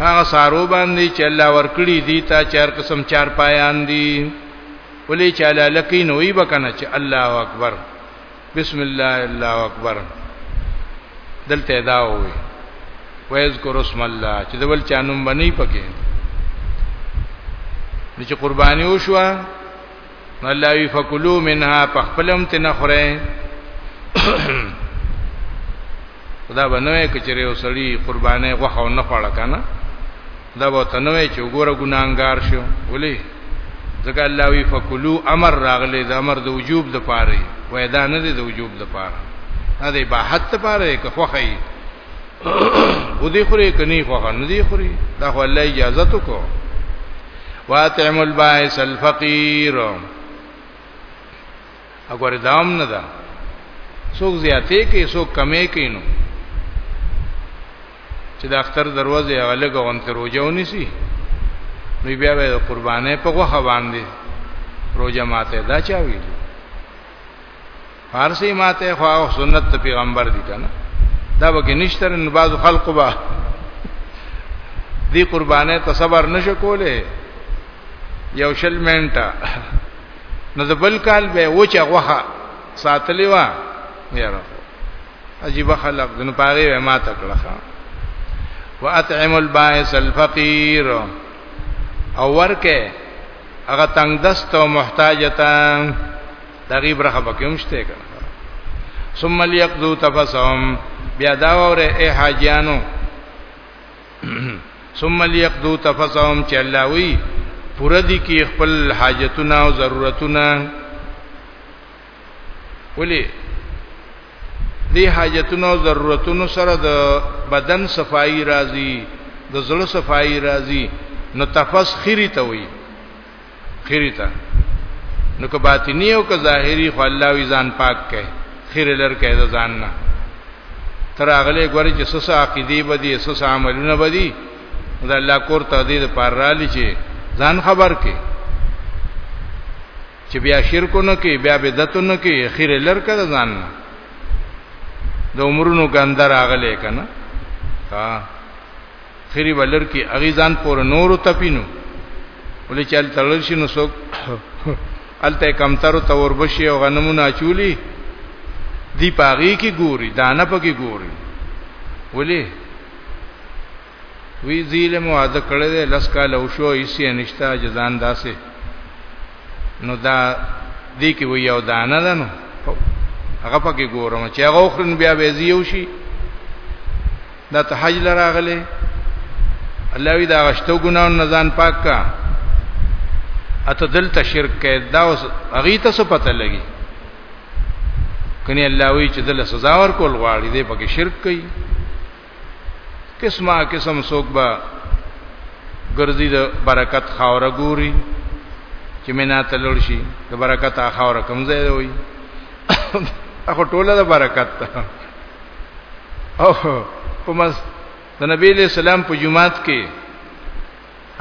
هغه سارو باندې چې الله ورکړي دي تا چار قسم چار پایان دي ولې چې الله لکې نوې بکنه چې الله اکبر بسم الله الله اکبر دلته دا وي ويذكر اسم الله چې د بل چا نوم باندې پکې نو چې قرباني وشو الله وی فکلوا منها پخپلم تنخره دا بنوي کچره یو سړی قربانې غوخه نه خوړه کنه دا به تنوي چې وګوره ګناګار شو ولي ځکه الله وی فکلو امر راغلی د امر د وجوب د پاره وای دا نه د وجوب د پاره دا د باحت د پاره که خوخه یې و دې خوري کني خوخه نه دې خوري دا خو الله اجازه تو کو واتعم البائس الفقير اګوره دام نه ده څوک زیاتې کې څوک کمې کې نو چې د اختر دروازه غلګ غونته روزه ونیسي نو بیا به قربانې په غوخه باندې روزه ماته دا چا ویل فارسی ماته خو سنت پیغمبر دي کنه دا به نشتر ان بعض خلق با دی قربانې ته صبر نشو کوله یو شل منټه نو د بل کال به وچه غوخه ساتلی و یاره عجیب خلق دنو پاره ما تکړه واطعم البائس الفقير او ورکه هغه تنگ دست او محتاج تا تغیب رخه بکمشته کړه ثم ليقضوا تفسهم بیا دا وره اے حاجیانو ثم ليقضوا تفثهم چې الله وی پوره دي کې خپل حاجتونه او ضرورتونه ولې دې حاجتونو او ضرورتونو سره د بدن صفائی راځي د زړه صفائی راځي نو تفس خيري ته وي خیری ته نو که باطنی او که ظاهری خو الله وی ځان پاک کړي خیر لر کړي د ځان نه تر اغله ګوري چې سس عقیده بدی سس عملونه بدی دا الله کور ته دې پر را لچی ځان خبر کې چې بیا شرکونه کې بیا بدعتونه کې خیر لر کړي ځان نه د عمرونو ګندر اغله کنه ها خيري ولر کې اغي ځان پور نورو تپینو ولې چل تړل شي نو څوک الته کم تر تور بشي او غنمونه چولی دی پاغي کې ګوري دانه پکې ګوري ولې وی زیل مو اذ کړه دې لس کال او شو ایسې نشتا جزان داسې نو دا دې کې وی یو دانه ده نو هغه پکې ګورم چې هغه خورن بیا به زیو شي دا ته حج لراغله الله وی دا غشتو ګناو نه ځان پاک کا اته دل ته شرک کې دا اوس اغي ته څه پته لګي کني الله وی چې دل سزا ور کول غواړي دې پکې شرک کوي قسمه قسم سوک با ګرځي د برکت خاور ګوري چې مینا تلل شي د برکت خاور کمزې وي اخو ټوله د برکت ته او کومس د نبی له سلام په جمعات کې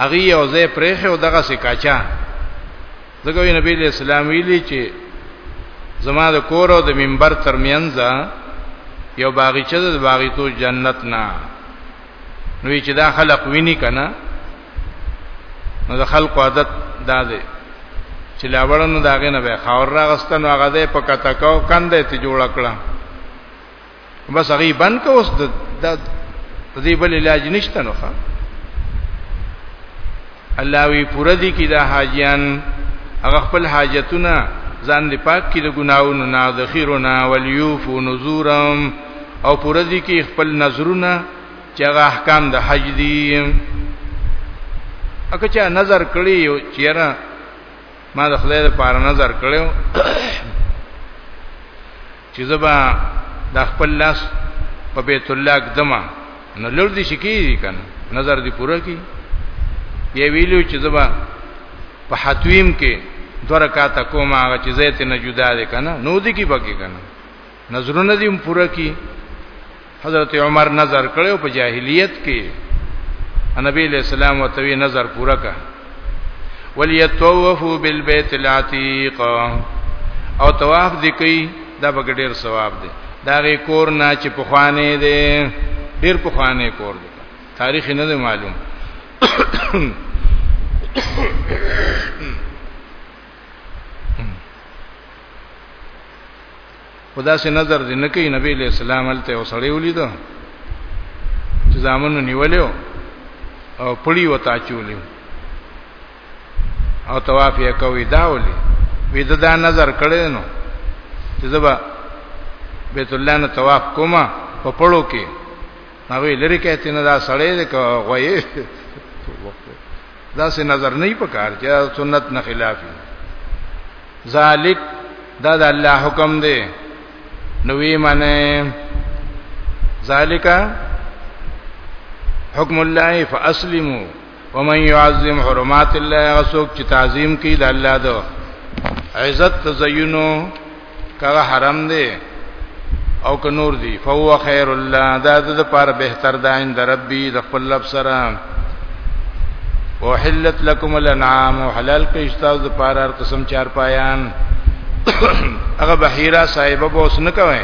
هغه یو ځای پرېخه او دغه سکاچا دغه نبی له سلام ویلي چې زما د کور او د منبر ترمنځ یو باغچه ده د باغیتو جنت نه نو چې دا خلق ویني کنه نو د خلکو عادت دا دی چې لاوړنو داغه نه به خاور راغستنو هغه دې په کته کو کندې ته جوړ کړه بس هغه بند کو اوس د دې بل علاج نشته نو ښا الله وی پوره دي کې دا حاجیان هغه خپل حاجتونه ځان دی پاک کې د ګناونو نه د خیرونه ولیوفو نذورم او پوره دي کې خپل نظرونه چې هغه احکام د حج دي اګه چې نظر کړی یو چیرې ما د خدای لپاره نظر کړو چې زبا د خپل لاس په بیت الله قدمه نو لور دي شکی کنه نظر دي پوره کی یې ویلو چې زبا په حتویم کې دو رکعات کومه هغه چې زیت نه جدا دي کنه نو دي کی پکې کنه نظرونه دې پوره کی حضرت عمر نظر کړو په جاهلیت کې نبی علیہ السلام وتوی نظر پوره کا وليتوفوا بالبيت العتيق او طواف دې کوي دا به ډېر ثواب دی دا غي کور نه چې په خوانه دی ډېر په خوانه کور دی تاریخ نه دی معلوم خدا سي نظر دې نه کوي نبی له سلام علته او سړی ولید چې زامنو نیولیو او پړی وتا چولیو او طواف یې کوي داولي وې دا, دا نظر کړي نو چې زبا بیت الله نه طواف کوما په پړو کې هغه لری کې تینه دا سړی دې کوي دا سه نظر نه پکار چې سنت نه خلاف ذالک دا د الله حکم دی نو وی منه ذالک حکم الله فاسلموا ومن يعظم حرمات الله غسوک چې تعظیم کوي د الله د عزت تزینو کغه حرام دی او که نور دی فهو خیر الله دا د لپاره بهتر ده عند ربي د خپل رب سره وحلت لكم الانعام وحلال کړي تاسو د پاره هر قسم چار پایان هغه بحیرا صاحب به اوس نه کوي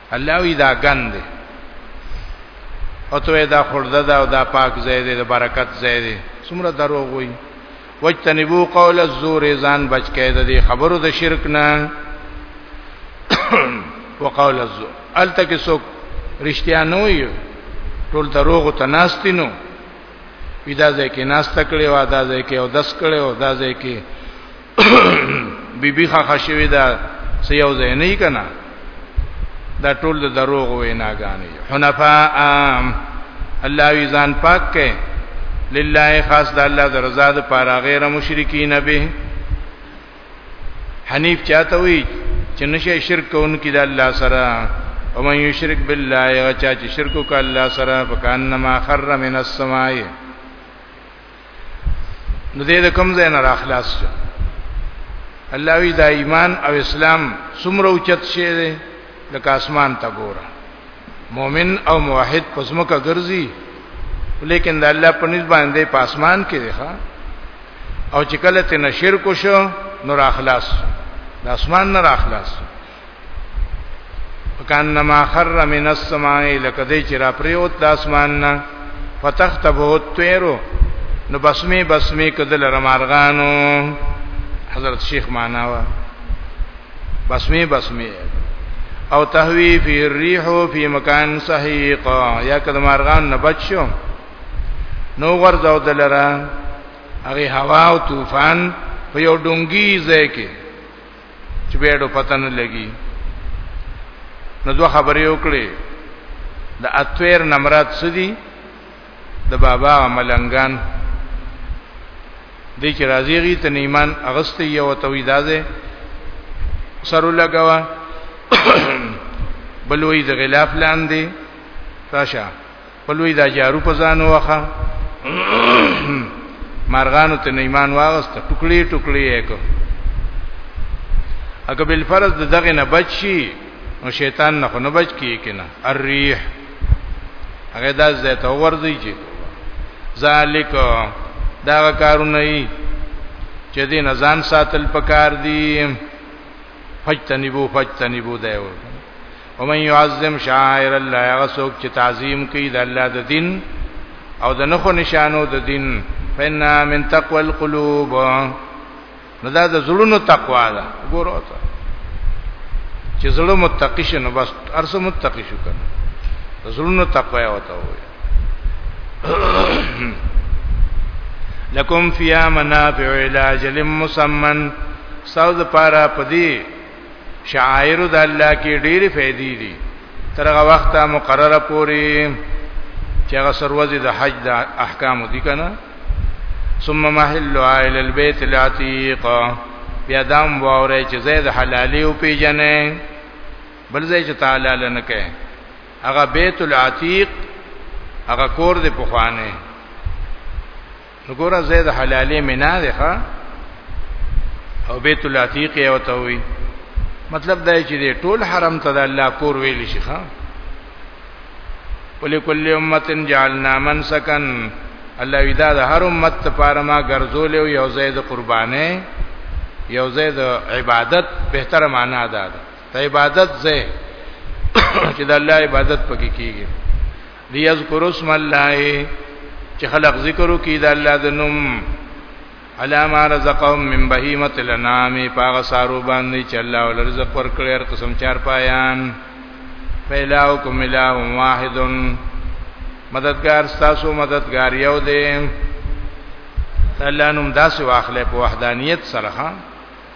الله وی دا غند او ته دا خورده دا او دا پاک زید د برکت زید سمره دروغ وی وجتنبو قول الزور زان بچ کې د دې خبرو د شرک نه وقول الزور الته کې څوک رښتیا نه وي ټول دروغ ته ناستینو پیدا ځکه ناست کړي وا دا ځکه او دس کړي او دا ځکه بی بی خخه شوی دا سیو ځای نه کنا دا ټول د دروغ ویناګانی حنفاء الله وی ځان پاک کئ لله خاص د الله د رضا د پاره غیر مشرکین به حنیف چاته وی چې نشه شرک کوونکی د الله سره او من یشرک بالله او چا چې شرک وکړ الله سره فکانما خر من السماء نو دې د کوم ځای نه راخلاص شو الله وی دا ایمان او اسلام څومره اوچت شي دی لکه اسمان ته ګوره مؤمن او موحد پسمه کا ګرځي لیکن د الله په نسبت باندې په اسمان کې دی ښا او چې کله ته نشر کو شو نو راخلاص د اسمان نه راخلاص وکانما خر من السماء لکدی چې را پریوت د اسمان نه فتختبه الطير نو بسمه بسمه کدل رمارغانو حضرت شیخ معنا وا بسمه بسمه او تهوی فی الريح فی مکان سحیق یا کده مارغان نه بچو نو ورځو دلرا هغه هوا او طوفان په یو ډونګي ځای کې چې بیړو پته نه لګي نو دوه خبرې وکړي د اتویر نمرات سدي د بابا ملنګان دې چې راځيږي ته ایمان اغستې یو توي دازه سر لګوا بلوي د غلاف لاندې راشه په لوی دا جارو په ځان وخه مارغانو ته نیمان واغست ټوکړي ټوکړي یې کو اګه بل فرض دغه نه بچي نو شیطان نه خو نه بچ کی کنه الريح هغه دا زه ته ورځي چې ذالک دا کارونه یې چې دې نزان ساتل پکار دي فجتنبو فجتنبو دا یو ومن يعظم شعائر الله غسوک چې تعظیم کوي د الله د دین او د نخو نشانو د دین فإنا من تقوى القلوب نو دا د زړونو تقوا ده ګورو ته چې زړه متقی شنو بس ارسه متقی شو کنه د زړونو تقوا وته وي لکم فیا منافع الى اجل مسمن ساو د پارا پدی شعائر د الله کې ډېری فائدې دي ترغه وخت مقرره پوری چې هغه سروځي د حج د احکام دي کنه ثم محل الى البيت العتيق بیا دام واره چې زید حلالي او پیجنې بل ځای چې تعالی لنه کې هغه بیت العتیق هغه کور د پخوانه نګوره زید حلالې مینا ده ښا او بیت العتیق یو ته وی مطلب دا چې دی ټول حرم ته د الله کور ویل شي ښا ولکل امه جعلنا منسکن الله ودا د هر امت لپاره ما ګرځول او یو زید قربانې یو زید عبادت به تر معنا ده عبادت زه چې د الله عبادت پکې کیږي ليذكر اسم الله چې خلق ذکر وکي د الله د نوم علامه رزقهم من بهیمه الانام پاغ سارو باندې چې الله ول رزق ورکړي هر قسم چار پایان فیلاوکم الہ واحد مددگار تاسو مددگار یو دی الله نوم داسې واخلې په وحدانیت سره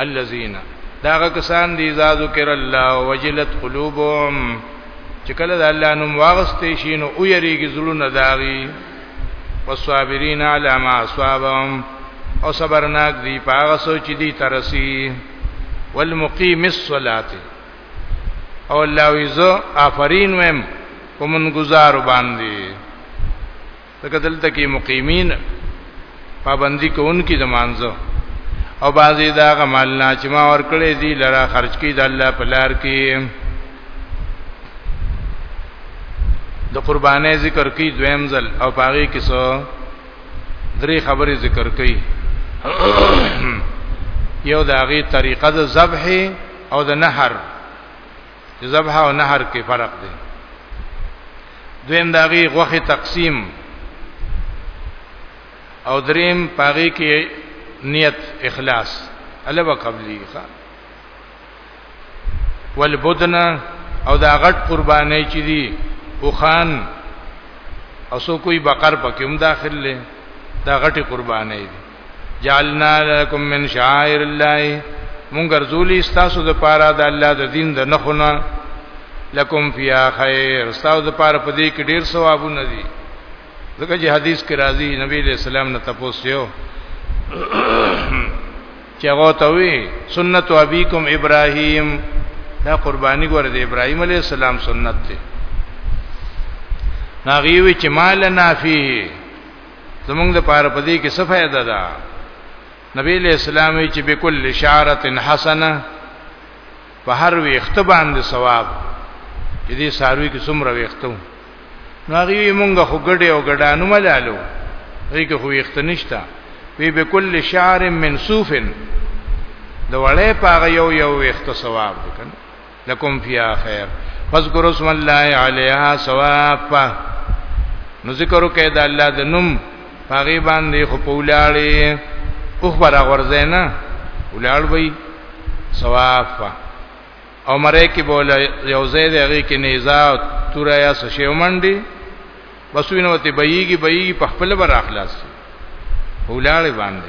الذين داغه کسان دي اذا ذکر الله وجلت قلوبهم چې کله د الله نوم واغستې شي نو او یریږي زړونه داغي والصابرین علی ما اصابهم او صبرناک دي پاغه سوچ دي ترسي والمقیم الصلاه او الله ویزو آفرین ویم کومن گزار باندې لکه دلته کې مقیمین پابندي کوونکي د مانزه او بعضی دا غمال نه چې ما ور کړې دي لرا خرج کی د الله په لار کې د قربانې ذکر کی دویم ځل او پاغي کې سو درې خبرې ذکر کړي یو داغي طریقه د ذبح او د نحر چې ذبح او نهر کې فرق دی دویم داغي غوخه تقسیم او دریم پاغي کې نیت اخلاص الوه قبلی ښا والبدن او دا غټ قرباني چې دي او خان او سو کوئی بقر پکې هم داخل لې دا غټي قرباني دي جعلنا لكم من شعائر الله مونږ ګرځولې تاسو د پاره د الله د دین د نخونه لکم فیا خیر تاسو د پاره په دې کې ډیر ثوابونه دي ځکه چې حدیث کې راځي نبی له سلام نه تاسو یو چې هغه ته وی سنت ابيکم ابراهيم دا قرباني ګور دی ابراهيم عليه السلام سنت دی ناغي وی چې مال نافي زمونږ د پاره پدې کې څه فائدہ ده نبی له اسلام وی چې بكل شعره حسنه په هر ویخت باندې ثواب چې دې ساروي کې څومره ویختو نو هغه مونږ خو ګډه او ګډانو ملالو هغه کې خو ویخت نشتا وی بكل شعر من صوف د وړې پاغه یو یو ویخت ثواب وکړي لکم فی اخر فذكر اسم الله علیها صوافا نو ذکر وکړه د الله د نوم هغه باندې خو په ولاړې او خبر غورځې نه ولاړ وي صوافا او مره کې بوله یو ځای دی هغه کې نيزا تورا یا سشیو منډي بس وینو ته بېږي بېږي په خپل بر اخلاص ولاړې باندې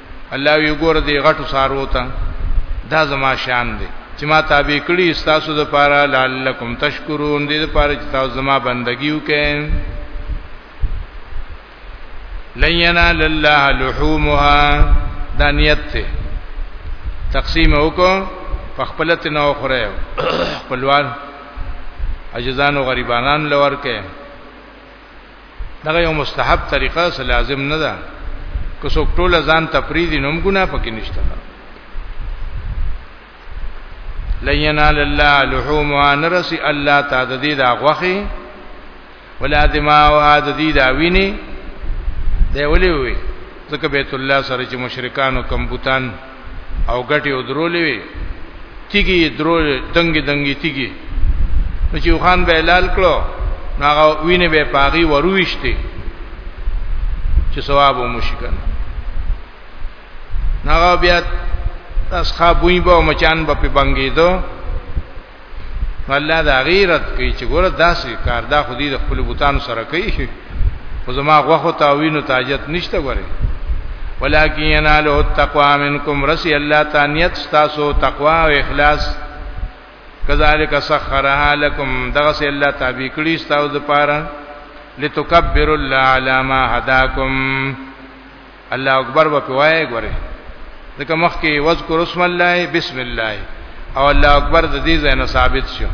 الله وی ګور دی غټو سارو ته دا زما شان دی چې ما تابع کړی تاسو د پاره لعلکم تشکرون دې د پاره چې تاسو زما بندگی وکئ لینا لله لحومها دا نیت ته تقسیم وکړو په خپل تنو خره خپلوان اجزان او غریبانان لور کې دغه یو مستحب طریقه سره لازم نه ده که څوک ټول ځان تفریدی نوم ګنا پکې نشته لینا لله لحوم انرس الله تعالی دې دا غوخي ولا دما او هذا دې دا ویني دی ولي وي ځکه بیت الله سره چې مشرکان او کمبوتان او ګټي او درولې وي تیګي درولې دنګي دنګي تیګي نو چې خان به اعلان کړو هغه وینه به پاغي ورويشتي چې ثواب مو شي کنه هغه بیا اصحابوی به مچان به په بنګیدو الله دا غیرت کوي چې ګوره داسې کار دا خو دې د خپل بوتانو سره کوي خو زما غوخه تاوینو تاجت نشته ګوره ولکن ینالو التقوا منکم رسی الله تانیت تاسو تقوا او اخلاص کذالک سخرها لكم دغه سي الله تابع کړی تاسو د پاره لتکبر الله علی ما هداکم الله اکبر به پوای غره دغه مخ کې وذکر اسم الله بسم الله او الله اکبر د دې ځای نه ثابت شو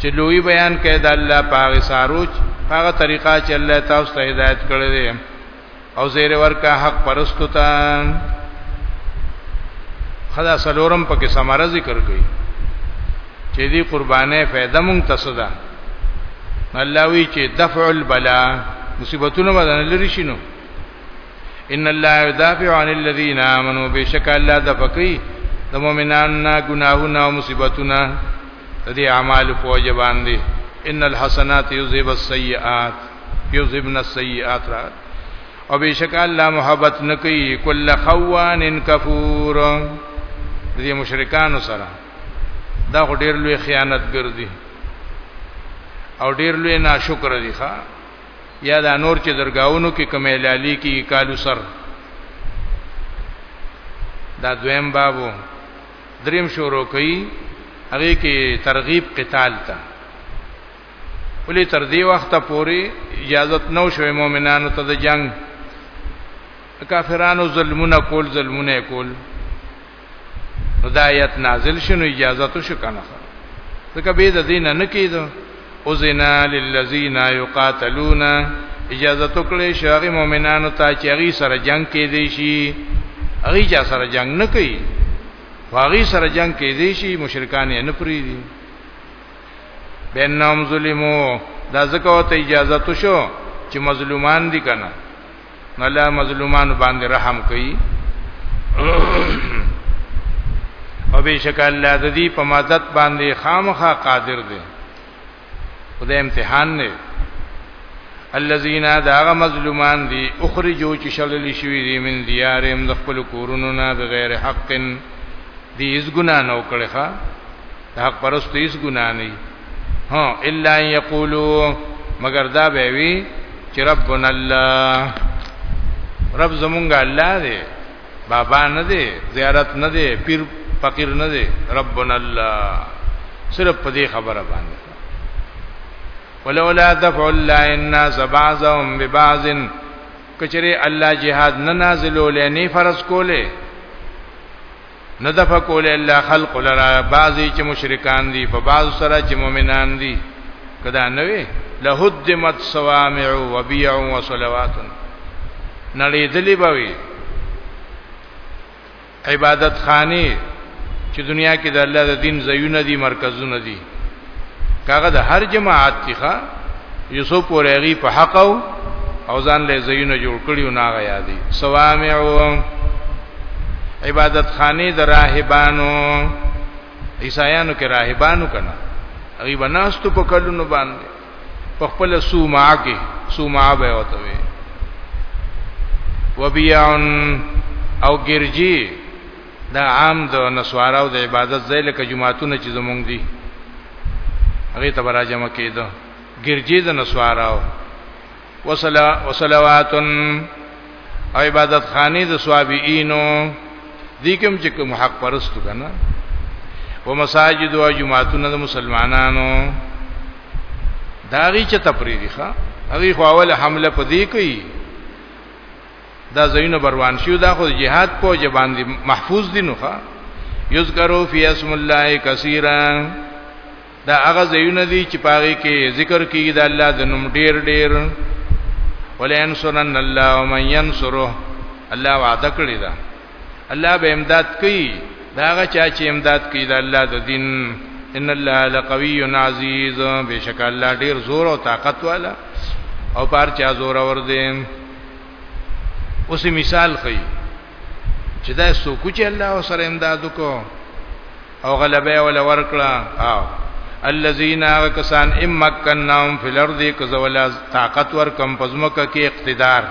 چې لوی بیان کړي د الله پاغه ساروج هغه طریقه چې الله تاسو ته هدایت کړی دی او زیر ورکا حق پرستو ته خدا سلورم پکې سماره ذکر کړي چې دې قربانې فائدہ مونږ تاسو ده الله وی چې دفع البلا مصیبتونه بدن لري شنو ان الله يدافع عن الذين امنوا بشک الله د فقي د مؤمنانو نه ګناهونه او مصیبتونه د دې اعمال په وجه باندې ان الحسنات یذهب السیئات یذهبن السیئات را او بشک الله محبت نکي کل خوان کفور دې مشرکان سره دا ډېر لوی خیانت ګرځي او ډېر لوی ناشکر دي ښا یا دا نور چې درگاونو کې کومه لالی کې کالو سر دا دویم بابو دریم شروع کوي هغه کې ترغیب قتال ته ولې تر دې وخته پوري اجازه نو شوې مؤمنانو ته د جنگ کافرانو ظلمونه کول ظلمونه کول نو دا آیت نازل شنو اجازه تو شو کنه ځکه به د دین نه کیدو او زنا للذین یقاتلون اجازه تو کړې شاغي مؤمنانو ته چې هغه سره جنگ کې دي شي هغه چا سره جنگ نه کوي هغه سره جنگ کې دي شي مشرکان یې نه پری دي بینهم ظلمو دا ځکه ته اجازه تو شو چې مظلومان دي کنه الله مظلومان باندې رحم کوي او بشک الله د دې په مدد باندې خامخا قادر دی خدای امتحان نه الذين داغ مظلومان دي اخرجوا چې شلل شوی دي من دیارهم د خپل کورونو نه بغیر حق دي اس ګنا نو کړی ښا حق پرسته اس ګنا نه ها الا یقولو مگر دا به وی چې ربنا الله رب زمونږ الله دی بابا نه دی زیارت نه دی پیر فقیر نه دی ربنا الله صرف په دې خبره باندې ولولا دفع الله الناس بعضهم ببعض کچره الله جهاد نه نازلولې نه فرض کولې نه د فکول الله خلق لرا بعضی چې مشرکان دي په بعض سره چې مؤمنان دي کدا نه وي لهدمت صوامع وبيع وصلوات نړې دلی بوي عبادت خانه چې دنیا کې د الله د دین زیونه دي مرکزونه دي کاغه د هر جماعت تیخه یوسو پورېږي په حق او ځان له زینو جوړ کړیو ناغه یادي سوامعو عبادت خانه د راهبانو عیسایانو کې راهبانو کنا هغه بناستو په کلونو باندې په خپل سوما کې سوما به وته وي وبيعن او ګرجي دا عام د نسواراو د عبادت ځای لکه جمعهتون چې زمونږ دي هغه ته راجمه کېده ګرځي د نسواراو وصلا وصلواتن او عبادت خانه د صوابینو دي کوم چې کوم حق پرستو کنه و مساجد او جمعهتون د مسلمانانو داغي چې تفریدي ښا هغه خو اول حمله پدې کوي دا زینو بروان شیو دا خو جهاد په جبان دي محفوظ دي نوخه یذکرو فی اسم الله کثیرا دا هغه زینو دي چې پاره کې ذکر کیږي د الله د نوم ډیر ډیر ولئنصرن الله ومن ينصره الله وعده کړی دا الله به امداد کوي دا هغه چا چې امداد کوي د الله د دین ان الله لقوی عزیز بشک الله ډیر زور او طاقت والا او پار چا زور ور دي اوس مثال خي چې دا سوکو چې الله سره امداد وکړو او غلبه ولا ورکړه او الذين کسان امکنهم فی الارض کزولا طاقت ور کم پزمکه کې اقتدار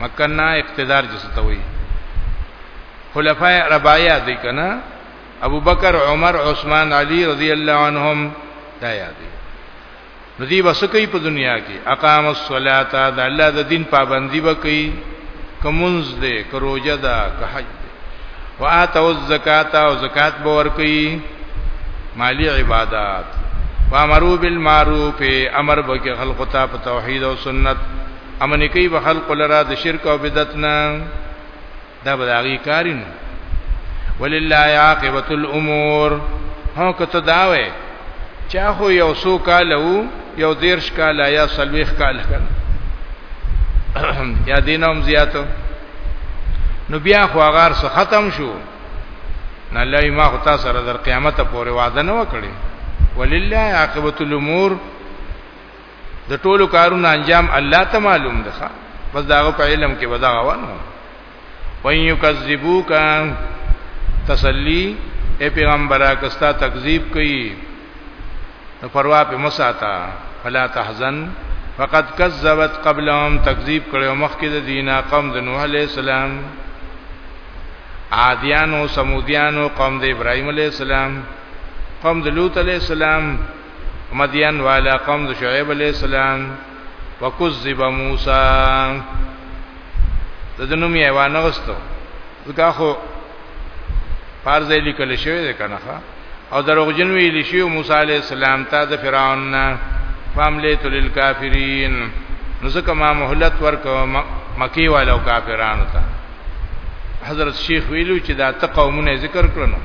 مکننا اقتدار جسته وي خلفای ربایا دي کنه ابو بکر عمر عثمان علی رضی الله عنهم دا یادي نو دی بس کوي په دنیا کې اقام الصلاه د الله د دین پابندي وکي کومنز دې کروجه دا که حج دې واتو الزکات او زکات به ور کوي مالی عبادت وامرو بالمعروف امر به خلق ته په توحید او سنت امن کوي به خلق لرا د شرک او بدعت نه دا به داغي کارینو ولله عاقبت الامور هو کته داوي چا خو یو سو کالو یو دیرش کال یا سلويخ کال کړ یا دینوم زیاتو نو بیا خو هغه سره ختم شو نه لای ما خو تاسو سره در قیامت پورې وعده نه وکړي ولله عاقبت الامور د ټولو کارونو انجام الله ته معلوم ده بس داغه په علم کې ودا غوانو وان یکذبوک تسلی اے پیغمبره کستا تکذیب کوي نو پروا په مساتا فلا تحزن فقد كذبت قبلهم تکذیب کړو مخکې د دینه قوم د نوح علی السلام عادیانو سمودیانو قوم د ابراهیم علی السلام قوم د لوط علی السلام مدین والا قوم د شعیب علی السلام وکذب موسی د دنو می ایوان غستو ځکه خو فرض لیکل شوی دی کنه او دروغجن ویل شي موسی علی السلام ته د فرعون فاملیت للکافرین نو ځکه ما مهلت ورکو مکی والو کافرانو ته حضرت شیخ ویلو چې دا ته قومونه ذکر کړنو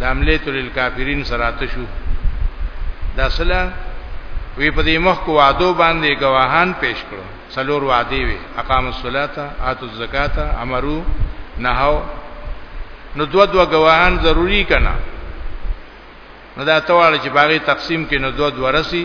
د عملیت للکافرین سرات شو دا سلا وی په دې مخ کو وعده باندې گواهان پیش کړو څلور وعده وی اقام الصلاه اتو الزکات امرو نهو نو دو دو گواهان ضروری کنا نو دا تواله چې باغی تقسیم کې نو دو دو ورسی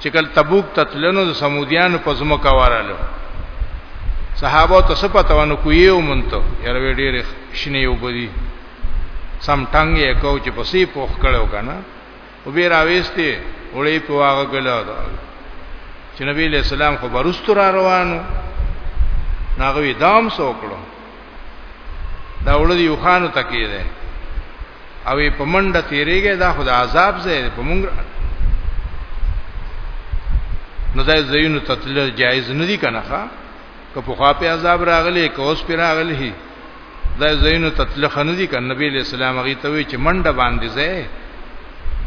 چې کله تبوک تتلنو د سمودیانو په زمو کاوارالو صحابه ته څه پته ونه کوی او مونته یاره وی ډیر شنه یو بدی سم ټنګ یې کو چې پسې پوخ کړو کنه او به راويسته وړې په واغه ګلو چې نبی له سلام خو برستو را روانو ناغوی دام سوکړو دا وړو دی وخانو تکي ده او په منډه تیریږي دا خدای عذاب زه په مونږ نو دا زینو تتل جایز نه دي کنه ښا که په خوا په عذاب راغلي که اوس په راغلي دا زینو تتل خنه دي کنه نبی له سلام غي ته وی چې منډه باندې زه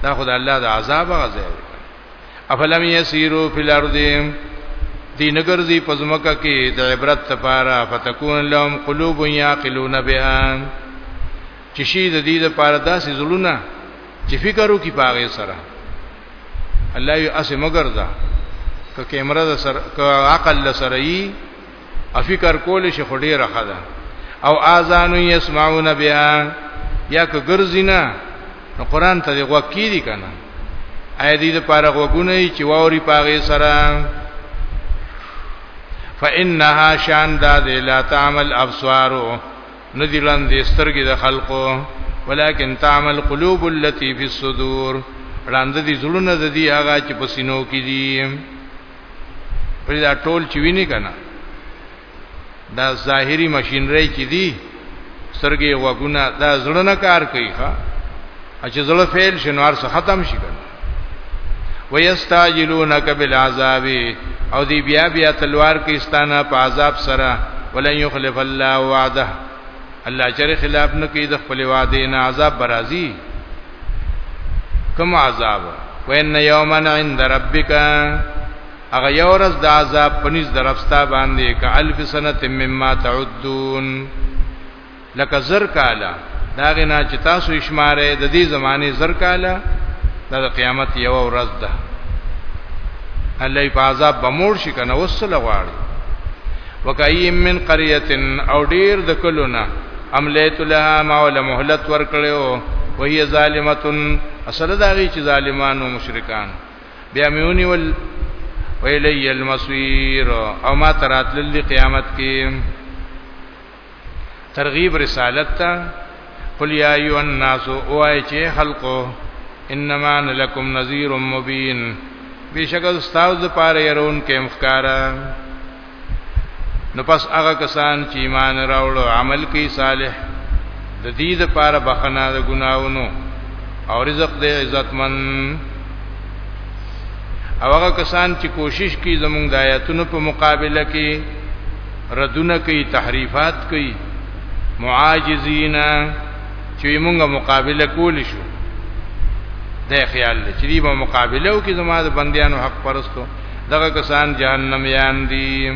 دا خدای الله د عذاب غزه افلم یسیرو فی الارض دینګر زی پزمکه کې د عبرت لپاره فتكون لهم قلوب یاقلون بها چې شي د دې لپاره داسې زړونه چې فکر وکي پاغه سره الله یې اسه مگر دا که کیمره سره که عقل سره یي افکر کول شي خډي رخه ده او اذان يسمعون بها یا که ګرځینا نو قران ته دی وکی دي کنه اې دې لپاره وګونه چې ووري پاغه سره فانها شان دا دې لا تعمل ابصار ندی لاندې سترګې د خلقو ولكن تعمل قلوب التي في الصدور وړاندې دي زړونه د دې هغه چې په سینو کې دي پرې دا ټول چې ویني کنه دا ظاهری ماشينري چې دي سرګي وګونه دا زړه نه کار کوي ښا چې زړه فعل شنوار څخه ختم شي کنه ويستعجلونك بالعذاب او دی بیا بیا تلوار کې استانه په عذاب سره ولن يخلف الله وعده الله چر خلاف نه کوي د خپل وعده نه عذاب برازي کوم عذاب وان یومن عند ربک هغه یو ورځ د عذاب پنځ درفستا باندې ک الف سنه مما تعدون لکه زر کاله داغه نه چې تاسو شماره د دې زمانه زر کاله د قیامت یو ورځ ده الله په عذاب بمور شي کنه وسله غواړي وکایم من قريه او ډیر د کلونه املیت لها ما ول مهلت ورکړو وهي ظالمه اصل دا وی چې ظالمان او مشرکان بیا میونی ول ویلی المسویر او ما تراتل قیامت کې ترغیب رسالت ته قل یا ایو الناس اوای چې خلقو انما انا لکم نذیر مبین بشک استاد د پاره يرون کې مخکارا نو پس هغه کسان چې ایمان راوړو عمل کوي صالح د دې د پاره بخنه د ګناونو او رزق دې عزتمن او هغه کسان چې کوشش کوي زموږ د آیاتونو په مقابله کې ردونه کوي تحریفات کوي معاجزینا چې موږ مقابله کول شو د خیال چې دی به مقابله وکړي زما د بندیانو حق پرستو دغه کسان جهنم یان دي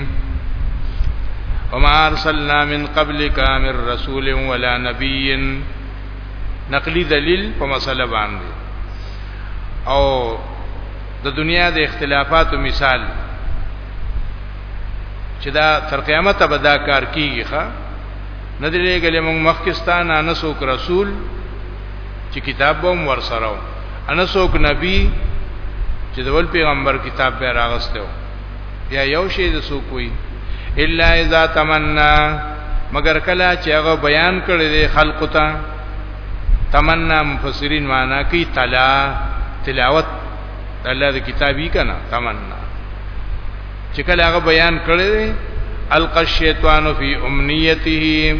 وما ارسلنا من قبلك من رسول ولا نبي نقلی دلیل په مسله باندې او د دنیا د اختلافاتو مثال چې دا تر قیامت به دا کار کیږي ښا نه دی لګلې موږ مخکستان نه سوک رسول چې کتاب به ور سره و انا سوک نبی چې د ول پیغمبر کتاب به راغسته و یا یو شی د سوک وی الا اذا تمنا مگر کله چې هغه بیان کړی دی خلق ته تمنا مفسرین معنا کوي تلا تلاوت الله د کتابی کنا تمنا چې کله هغه بیان کړی القى الشیطان فی امنیته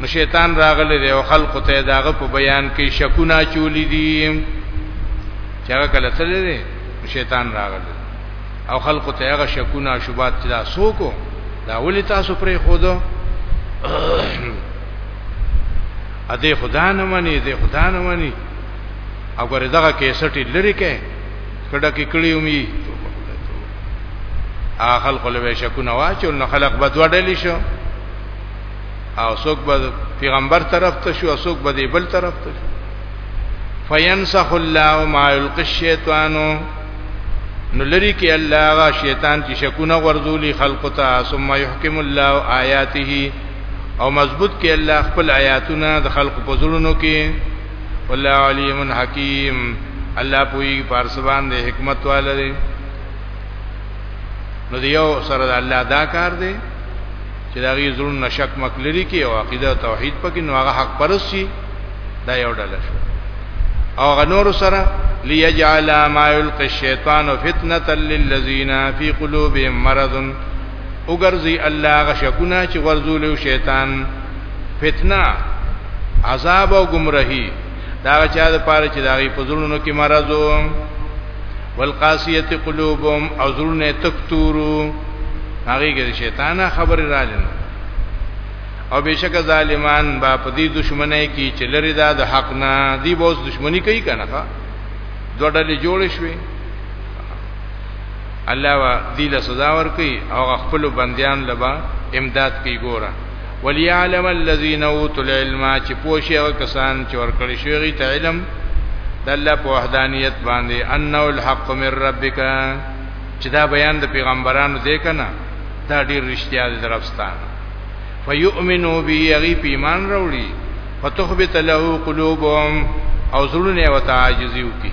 نو شیطان راغلی دی او خلق ته داغه په بیان کې شکونه چولی دي چې هغه کله څه دی شیطان راغلی او خلق ته هغه شکونه شوبات چې دا سوکو دا ولې تاسو پرې خودو ا دې خدا نه مني دې خدا نه مني او ګره دغه کیسټي لری کې کډه کې کړی ومي هغه خلق له شکونه واچو نو خلق بدوړل شو او څوک به پیغمبر طرف ته شو او څوک به بل طرف ته شو فینسخ الله ما یلقی الشیطان نو لری کې الله غا شیطان چې شکونه ورزولي خلق ته ثم یحکم الله آیاته او مضبوط کې الله خپل آیاتونه د خلق په زړونو کې والله علیم حکیم الله پوی پارسبان دی حکمت والا دی نو دیو سره د الله دا کار دی چې دا غي زړه نشک مک لري کې او عقیده توحید پکې نو هغه حق پرسي دا یو ډول شو او غنور سره ليجعل ما يلقي الشيطان فتنه للذين في قلوبهم مرض وګرځي الله غشکونه چې ورزول شیطان فتنه عذاب او گمراهي دا چا د پاره چې داغي پزړونو کې مرزو والقاسیت قلوبهم او زړونه تکتورو هغه کې شیطان خبر راځي او بشک ظالمان با په دې دشمنه کې چې لري دا د حق نه دی بوز دشمنی کوي کنه دوه ډلې جوړې شوې الله وا دی له سزا ور کوي او خپل بنديان لبا امداد کوي ګوره وليعلم الذين اوتوا العلم چې پوښي هغه کسان چې ور کړی شوی ته علم د الله په وحدانيت باندې انه الحق من ربک چې دا بیان د پیغمبرانو دی کنه دا ډیر رښتیا دی درفستان فیؤمنو به یغی په ایمان وروړي فتخبت له قلوبهم او زړونه وتعاجزیو کی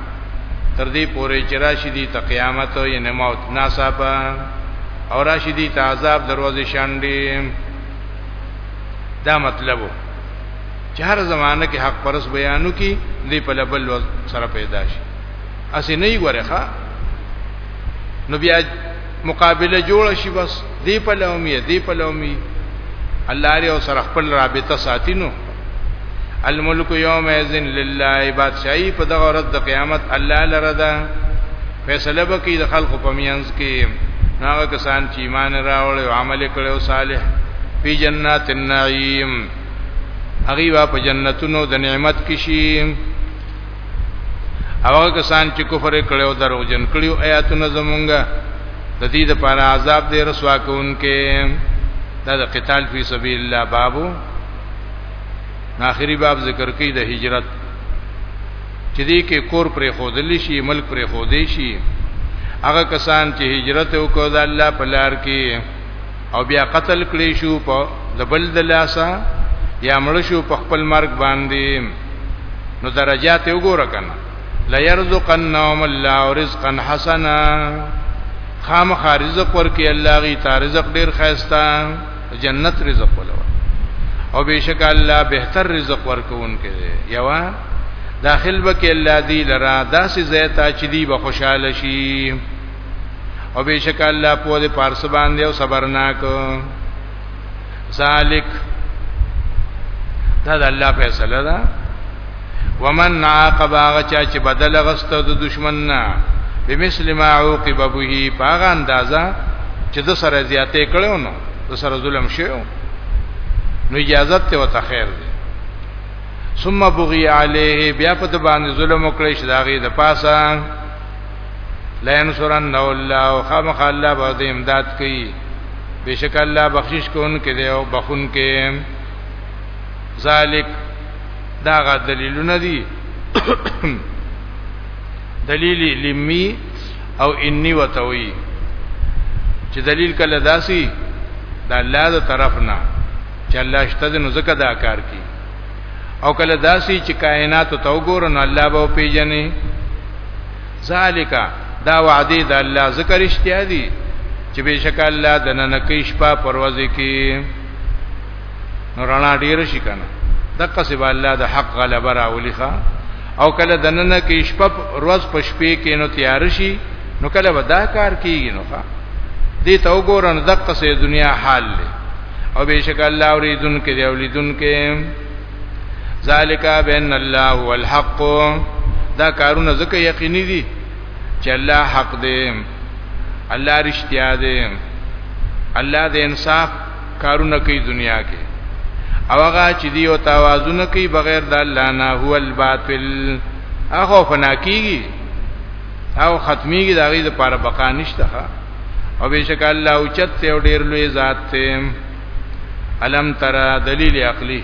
تر دې پورې چې راشي دي ته قیامت یې نه موت ناصابه او راشي دي ته عذاب دروازې شانډي دا مطلب چې هر زمانه کې حق پرس بیانو کې دې په لبل سره پیدا شي اسی نه غره ښا نو بیا مقابله جوړ شي بس دې په لومي دې په لومي الله لري او سره خپل رابطه ساتینو الملک یوم اذن لله بادشاہی په دغه ورځ د قیامت الله لره ده فیصله وکړي د خلکو په میانس کې هغه کسان چې ایمان راوړ او عمل کړي او صالح فی جنات النعیم هغه وا په جنتونو د نعمت کې شي هغه کسان چې کفر کړي او دروغجن کړي او آیاتونه زمونږه د دې لپاره عذاب دې رسوا کوونکې دا د قتال فی سبیل الله بابو آخري باب ذکر کوي د هجرت چې دې کې کور پر خودل شي ملک پر خودې شي هغه کسان چې هجرت وکړ د الله په لار کې او بیا قتل کړي شو په د بل د لاسه یا مړ شو په خپل مرګ باندې نو درجات وګوره کنه لا يرزقنهم الله رزقا حسنا خام خارزق ورکی الله غي تارزق ډیر خيستا جنت رزق ولور او بشک الله بهتر رزق ورکوونکی دی یوا داخل بکی الله دی لرا داسې زیتا چې دی به خوشاله شي او بشک الله په دې پارس باندې او صبرناک ذالک دا د الله فیصله ده ومن عاقب هغه چا چې بدل غسته د دشمن نه بمثل ما عوقب به پاغه اندازا چې د سره زیاتې کړو نو د سره ظلم شیو نو اجازه ته وته خیر دی ثم بغي عليه بیا په باندې ظلم وکړي چې داغي د پاسه لئن سرن الله خامخ الله به دې امداد کوي بشک الله بخشش کوونکې دی او بخون کې ذالک دا غا دلیلونه دي دلیل لمی او انی وتوی چې دلیل کله داسي د الله د طرف نه چې الله شته نو زکه دا کار کوي او کله داسي چې کائنات ته وګورو نو الله به پیژني ذالک دا وعده د الله ذکر اشتیا دي چې بشک الله د نن کې شپه پروازي کې نو رڼا ډیر شي کنه دغه سبا الله د حق غلبه راولي ښا او کله دننه کې شپه روز په شپې کې نو تیار شي نو کله ودا کار کیږي نو ښا دې ته وګورن دغه سه دنیا حال له او بشک الله اوریدن کې دی اولیدن کې ذالک بان الله هو الحق دا کارونه ځکه یقیني دي چې الله حق دی الله رښتیا دی الله د انصاف کارونه کوي دنیا کې او هغه چې دی او توازن کوي بغیر د الله نه هو الباطل هغه فنا کیږي او ختميږي دا غي د پاره بقا نشته او بشک الله او چت ته ډیر لوی ذات ته علم ترى دلیل عقلی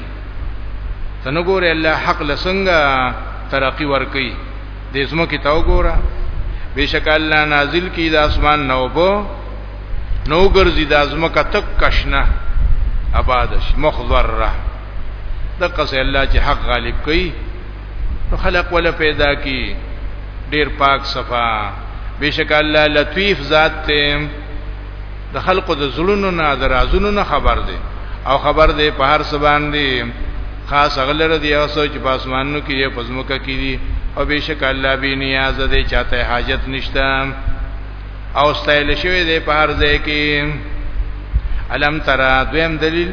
تنګوره الله حق لسنګ ترقی ور کوي د اسمو کې تاو ګوره بشک الله نازل کی د اسمان نو بو نو ګرځي د ازمکه تک کشنه آباد شي مخضره د قصې الله چې حق غالب کوي نو خلق ولا پیدا کی ډیر پاک صفا بشک الله لطیف ذات ته د خلقو د زړونو نه د رازونو نه خبر دی او خبر دی په هر څه باندې خاص غلره دی او سوچ په اسمانونو کې یا پزموکه کې دی او بشک الله به نیاز دی چاته حاجت نشته او ستایل شوی دی په هر ځای کې علم ترا دویم دلیل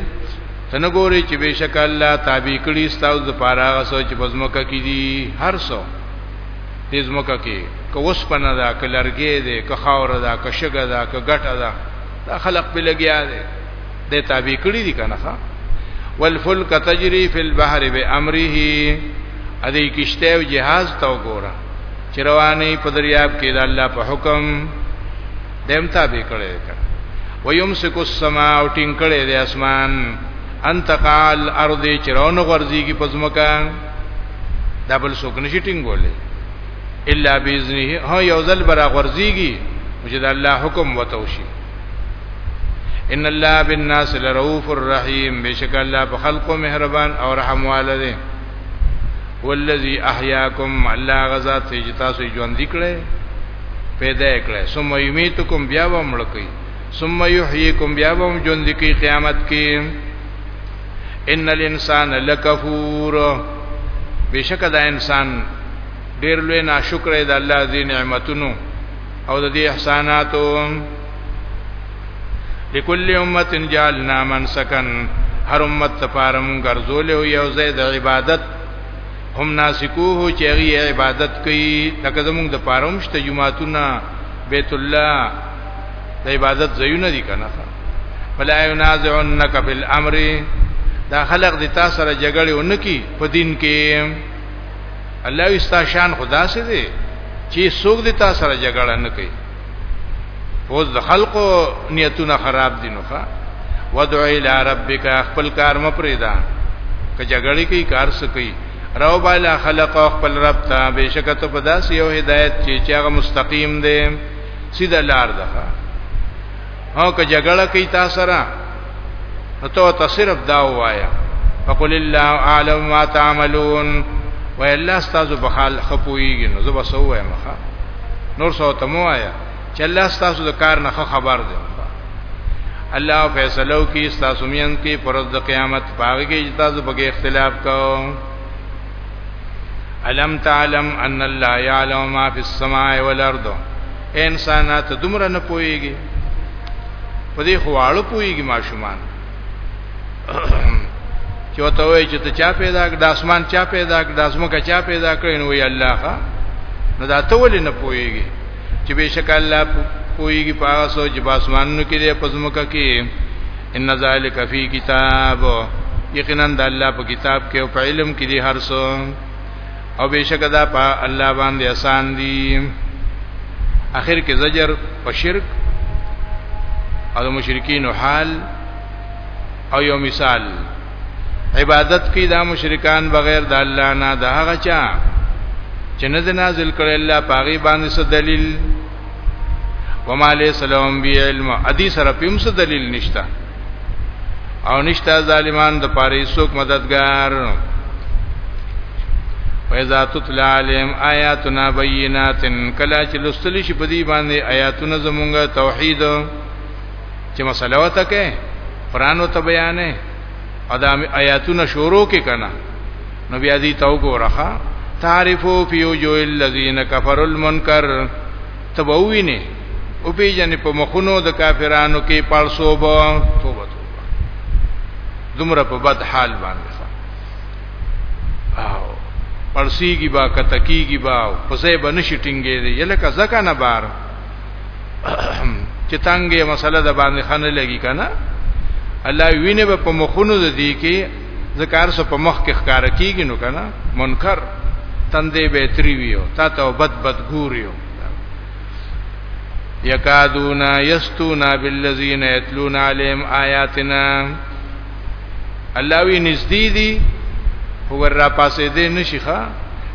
تنه ګوري چې بشک الله تابع کړي ستاسو د پاره هغه سوچ په زمکه کې دي هر څو دې زمکه کې که وسپنه ده که لرګي ده که خاور ده که شګه ده که ګټه ده دا خلق په لګیا دي د تابع کړي دي کنه ښا والفلک تجري فی البحر بامره ادي کشته او جهاز تا وګوره چې رواني په دریاب کې د الله په حکم دیم تابع کړي کړ ويمسك السما او ټینګ کړي د اسمان انت قال ارض چرون غرزي کی پزمکا دبل سوک نشي ټینګولې الا باذنه هو یوزل برا غرزيږي چې د الله حکم وتوشي ان الله بالناس لرؤوف الرحیم بشک الله په خلقو مهربان او رحم والده والذي احیاکم الله غزا ته چې تاسو ژوند کړي پیدا کړي ثم یمیتکم بیا و مړکی ثم یحییکم بیا و ژوند کی قیامت کې ان الانسان لکفور بشک دا انسان ډیر لوی ناشکر دی د الله دی نعمتونو او د دې احساناتو لکل امت جعلنا من سکن هر امت لپاره مونږ ګرځولې او یو ځای د عبادت هم ناسکوه چې هغه عبادت کوي لکه زمونږ د پاره هم شته جمعهتونه بیت الله د عبادت ځایونه دي کنه فلا ينازعنك في الامر دا خلق د تاسو سره جګړه ونکي په دین کې الله استاشان خدا سي دي چې څوک د تاسو سره جګړه نه کوي اوس د خلقو نیتونه خراب دي نو ښا ودع الى ربک خپل کار مپریدا که جګړې کوي کار سکی رو بالا خلق خپل رب ته بشک ته پداس یو هدایت چې چې هغه مستقیم دی سیده لار ده او که جګړه کوي تاسو سره نو ته ته صرف دا وایا فقل الله اعلم ما تعملون و الله ستاسو په حال خپويږي نو زه بس وایم ښا نور څه ته مو وایا چې الله ستاسو د کار نه خبر دی الله فیصلو کې ستاسو مین کې پرز د قیامت پاږي چې تاسو بګي اختلاف کوئ الم تعلم ان الله يعلم ما في السماء والارض انسانات دمر نه پويږي په دې خواړو پويږي ماشومان چې وته وای چې ته چا پیدا کړ د اسمان چا پیدا کړ د اسمکه چا پیدا کړ نو وی الله ښا نو دا ته ولې نه پويږي چې بشک الله پويږي په هغه سوچ په اسمانونو کې دی پزموکه کې ان ذالک فی کتاب یقینا د الله په کتاب کې او په علم کې دی هر څو او بشک دا په الله باندې آسان دی اخر کې زجر په شرک او مشرکین حال او یو مثال عبادت کوي دا مشرکان بغیر د الله نه د هغه چا چې نه نازل کړي الله پاغي باندې څه دلیل وما علی سلام بی علم ادي سره پم څه دلیل نشتا او نشتا ظالمان د پاره څوک مددگار وَإِذَا تُتْلَى عَلَيْهِمْ آيَاتُنَا بَيِّنَاتٍ کلا چې لستل شي په دې باندې آیاتونه زمونږه توحید چې مسله وته کې قران او ته بیانې ادم آیاتونه شروع کې کنا نو بیا دې تو کو رخا تعرفو فی وجوه الذین کفروا المنکر تبوینه او پیجن په مخونو د کافرانو کې پالسو بو توبه توبه دومره په بد حال باندې او پړسیږي با کتکیږي با پسې بنشټینګې دی یلکه زکه نه بار چې تنګه مسله ده باندې خنه لګي کنه الله وینه به په مخونو د دې کې ذکر سو په مخ کې ښکار کیږي نو کنه منکر تندې به تری ویو تا ته بد بد ګوریو یکادونا یستونا بالذین یتلون علیهم آیاتنا الله وی نږدې دي هو را پاسې دې نشي ښا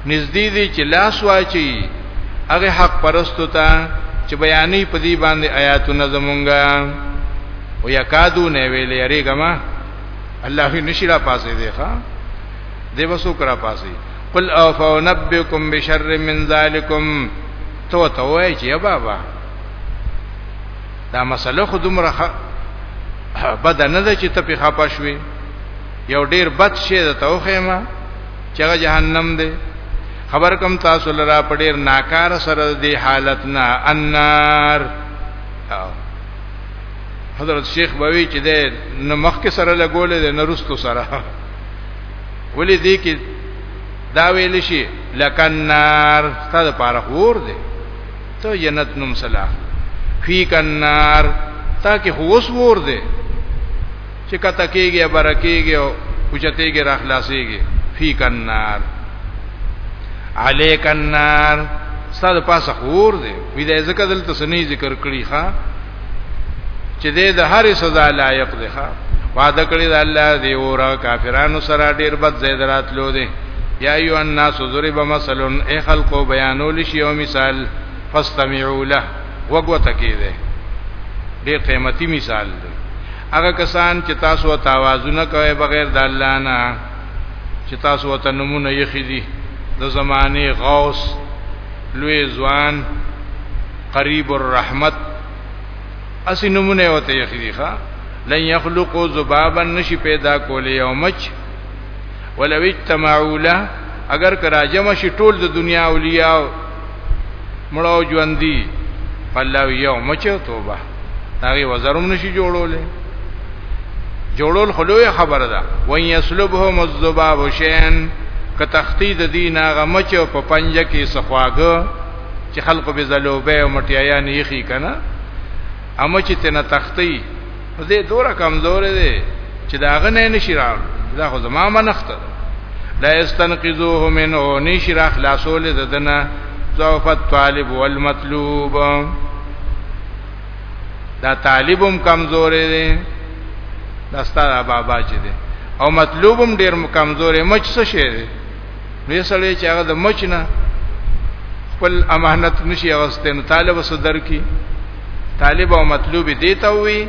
نږدې دي چې لاس واچي هغه حق پرستو ته چې بیانې په دې باندې آیاتونه زمونږه او یکادو نه ویلې اړېګما الله وی نشي را پاسې دې ښا دې وسو کرا پاسې قل او فنبئکم بشر من ذالکم تو ته وای چې بابا دا مسله خو دومره بد نه ده چې ته په خپه شوې یو ډیر بد شی ده ته وخېما چې هغه جهنم دی خبر کوم تاسو لرا په ډیر ناکار سره دی حالت نه النار حضرت شیخ بوي چې ده نو مخ کې سره لګولې ده نرستو سره ولې دې کې دا ویل شي لکن نار ستاسو لپاره خور دی ته جنت نوم سلا فیک النار تا کې خو اوس ور دي چې کته کېږي برکېږي او اوچتېږي را خلاصېږي فیک النار علیک النار ستاسو پاسه خور دي وې دې ذکر دلته سنې ذکر کړی ښا چې دې د هر سزا لایق دی ښا وعده کړی د الله دی او را کافرانو سره ډیر بد زید راتلو دی یا ایو الناس ضرب مثل ای خلقو بیانول شی او مثال فاستمعوا له وګو تکي دی ډیر قیمتي مثال دی هغه کسان چې تاسو ته आवाजونه کوي بغیر د الله نه چې تاسو ته نمونه یې خېدي د زمانه غوث لوی ځوان قریب الرحمت اسی نمونه وته یخی ښا لن یخلقوا ذبابا نشی پیدا کولی یو مچ ولو اجتمعوا له اگر کرا جمع شي ټول د دنیا اولیاء مړو ژوندۍ فلاو یو مچ توبه هغه وزرم نشي جوړولې جوړول خلوی خبره ده وان یسلبهم الذباب شین که تختی د دین هغه مچ په پنجه کې سخواګه چې خلکو به زلوبه او مټیایان یې خي کنه اما چې تنه تختی دې دوره کمزور دی چې دا غنه نشي راو دا خو زما منخته لا استنقذوه منه نشي را خلاصول ددنه ضعف الطالب والمطلوب دا طالبم کمزور دی دا ستاره بابا چې دی او مطلوبم ډیر کمزور مچ څه شي دی نو سړی چې هغه د مچ نه خپل امانت نشي اغسته نو طالب صدر کی طالب او مطلوب دی ته وي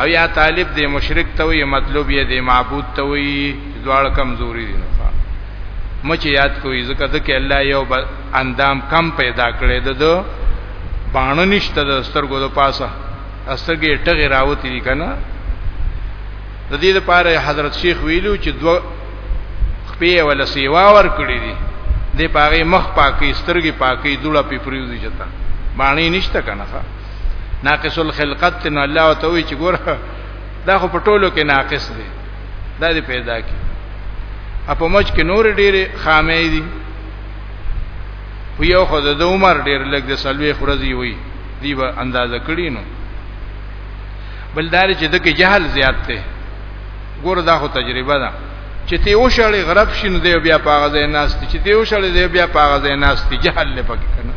او یا طالب دی مشرک ته وي مطلوب یې دی معبود ته وي دواړه کمزوري دي نه مچ یاد کوي ځکه ځکه الله یو اندام کم پیدا کړی د دو باڼه نشته د سترګو د پاسه استګي ټغي راوتی دي کنه د دې لپاره حضرت شیخ ویلو چې دو خپې ولا سیوا ور کړی دي د پاغه مخ پاکي سترګي پاکي دوړه په پریوزي جتا باندې نشته کنه ناقص الخلقت نو الله ته وی چې ګور دا خو په ټولو کې ناقص دی دا دې پیدا کی اپو مچ کې نور ډېرې خامې دي یو خو د عمر ډېر لګ د سلوي خرزي وي دی به اندازه کړی نو بلدار چې دغه جهل زیات دی ګور دا خو تجربه ده چې ته یو شړې غرب شین دی بیا پاغه ځای ناست چې ته یو شړې دی بیا پاغه ځای ناست جهل نه پکې کنه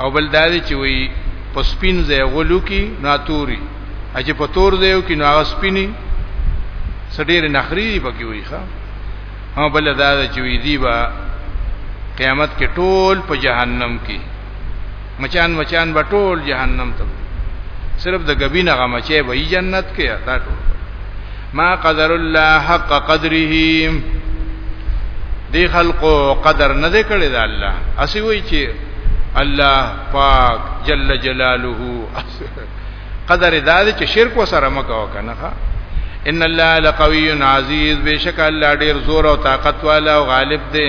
او بل دا دی چې وی په سپین ځای غلو کې ناتوري اجه په تور ځای کې نو هغه سپینی سډیر نخری پکې وی ښا هم بل دا دی چې وی دی با قیامت کې ټول په جهنم کې مچان مچان به ټول جهنم ته صرف د غبینه غم چې به جنت کې دا ټول ما قدر الله حق قدره دی خلقو قدر نه دی کړی دا الله اسی وای چې الله پاک جل جلاله قدر دا دی چې شرک وسره مکو کنه ان الله لقوی عزیز بشک الله ډیر زور او طاقت والا او غالب دی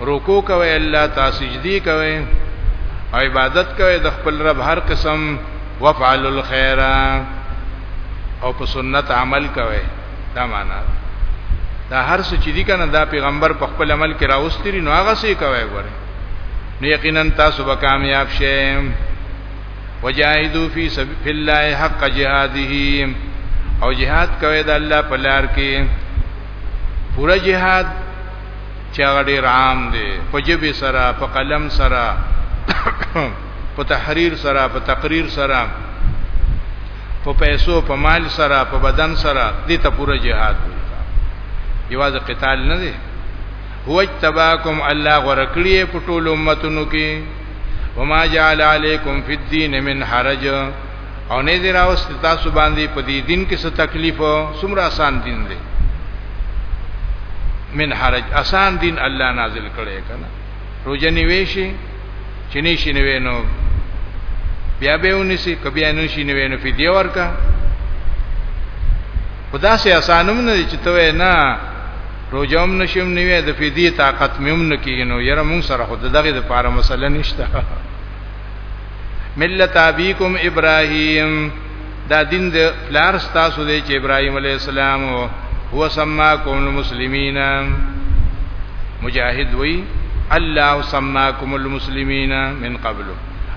رکوع کوي الله تعالی سجدي کوي عبادت کوي د خپل رب هر قسم وفعل الخير او په سنت عمل کوي دا معنا دا هر څه چې دي کنه دا پیغمبر په خپل عمل کې راوستري نو هغه څه کوي ګوره نو یقینا تاسو به کامیاب شئ وجاهدوا فی سبیل الله حق جهاده او جهاد کوي د الله په لار کې پورا جهاد چې هغه ډیر عام دی په جبه سره په قلم سره په تحریر سره په تقریر سره په پیسو په مال سره په بدن سره دې ته پوره جهاد وي یواز قتال نه دی هو اجتباکم الله غرکړی په ټول امتونو کې وما جعل علیکم فی الدین من حرج او نه دی راوست تاسو باندې په دې دین کې څه تکلیف څومره آسان دین دی من حرج آسان دین الله نازل کړي کنه روزه نیوي شي چې نشي نیوي نو بیا به ونیسي کبیا نشي نیوي نو فدیه ورکا خدا سي آسانم نه چې ته نه روزم نشم نیوي د فدیه طاقت مم نه کیږي نو یره مون سره خود دغه د پاره مسله نشته ملت ابيکم ابراهيم دا دین د پلار تاسو دی چې ابراهيم عليه السلام هو سماکم المسلمین مجاهد وی الله سماکم المسلمین من قبل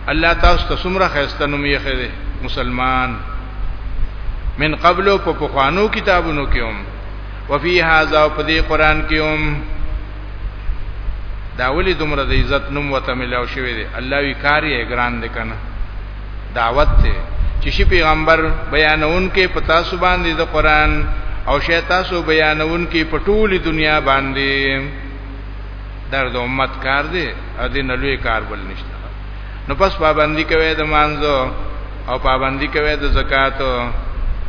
الله تاسو ته څومره خسته نوم یې خره مسلمان من قبل په پخوانو کتابونو کې هم وفي هاذا په دې قران کې هم دا ولی دومره د عزت نوم وته ملاو شوی دی الله وی کار یې ګران دی کنه دعوت ته چې شي پیغمبر بیانون کې پتا سو باندې د قران او شیطان سو بیانون کې پټولي دنیا باندې درد امت کار دی ادي نلوي کار بل نشته نو پس پابندي کوي د مانزو او پابندي کوي د زکات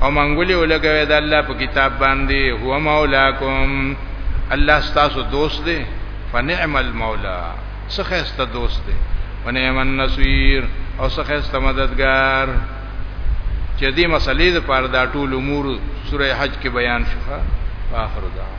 او منګولي ولګوي د الله په کتاب باندې هو مولاکم الله ستاسو دوست دی فنعم المولا څخه است دوست دی ونعم النصير او څخه است مددگار چې دې مسلې د پاره دا ټول امور سوره حج کې بیان شوه اخر دعوانا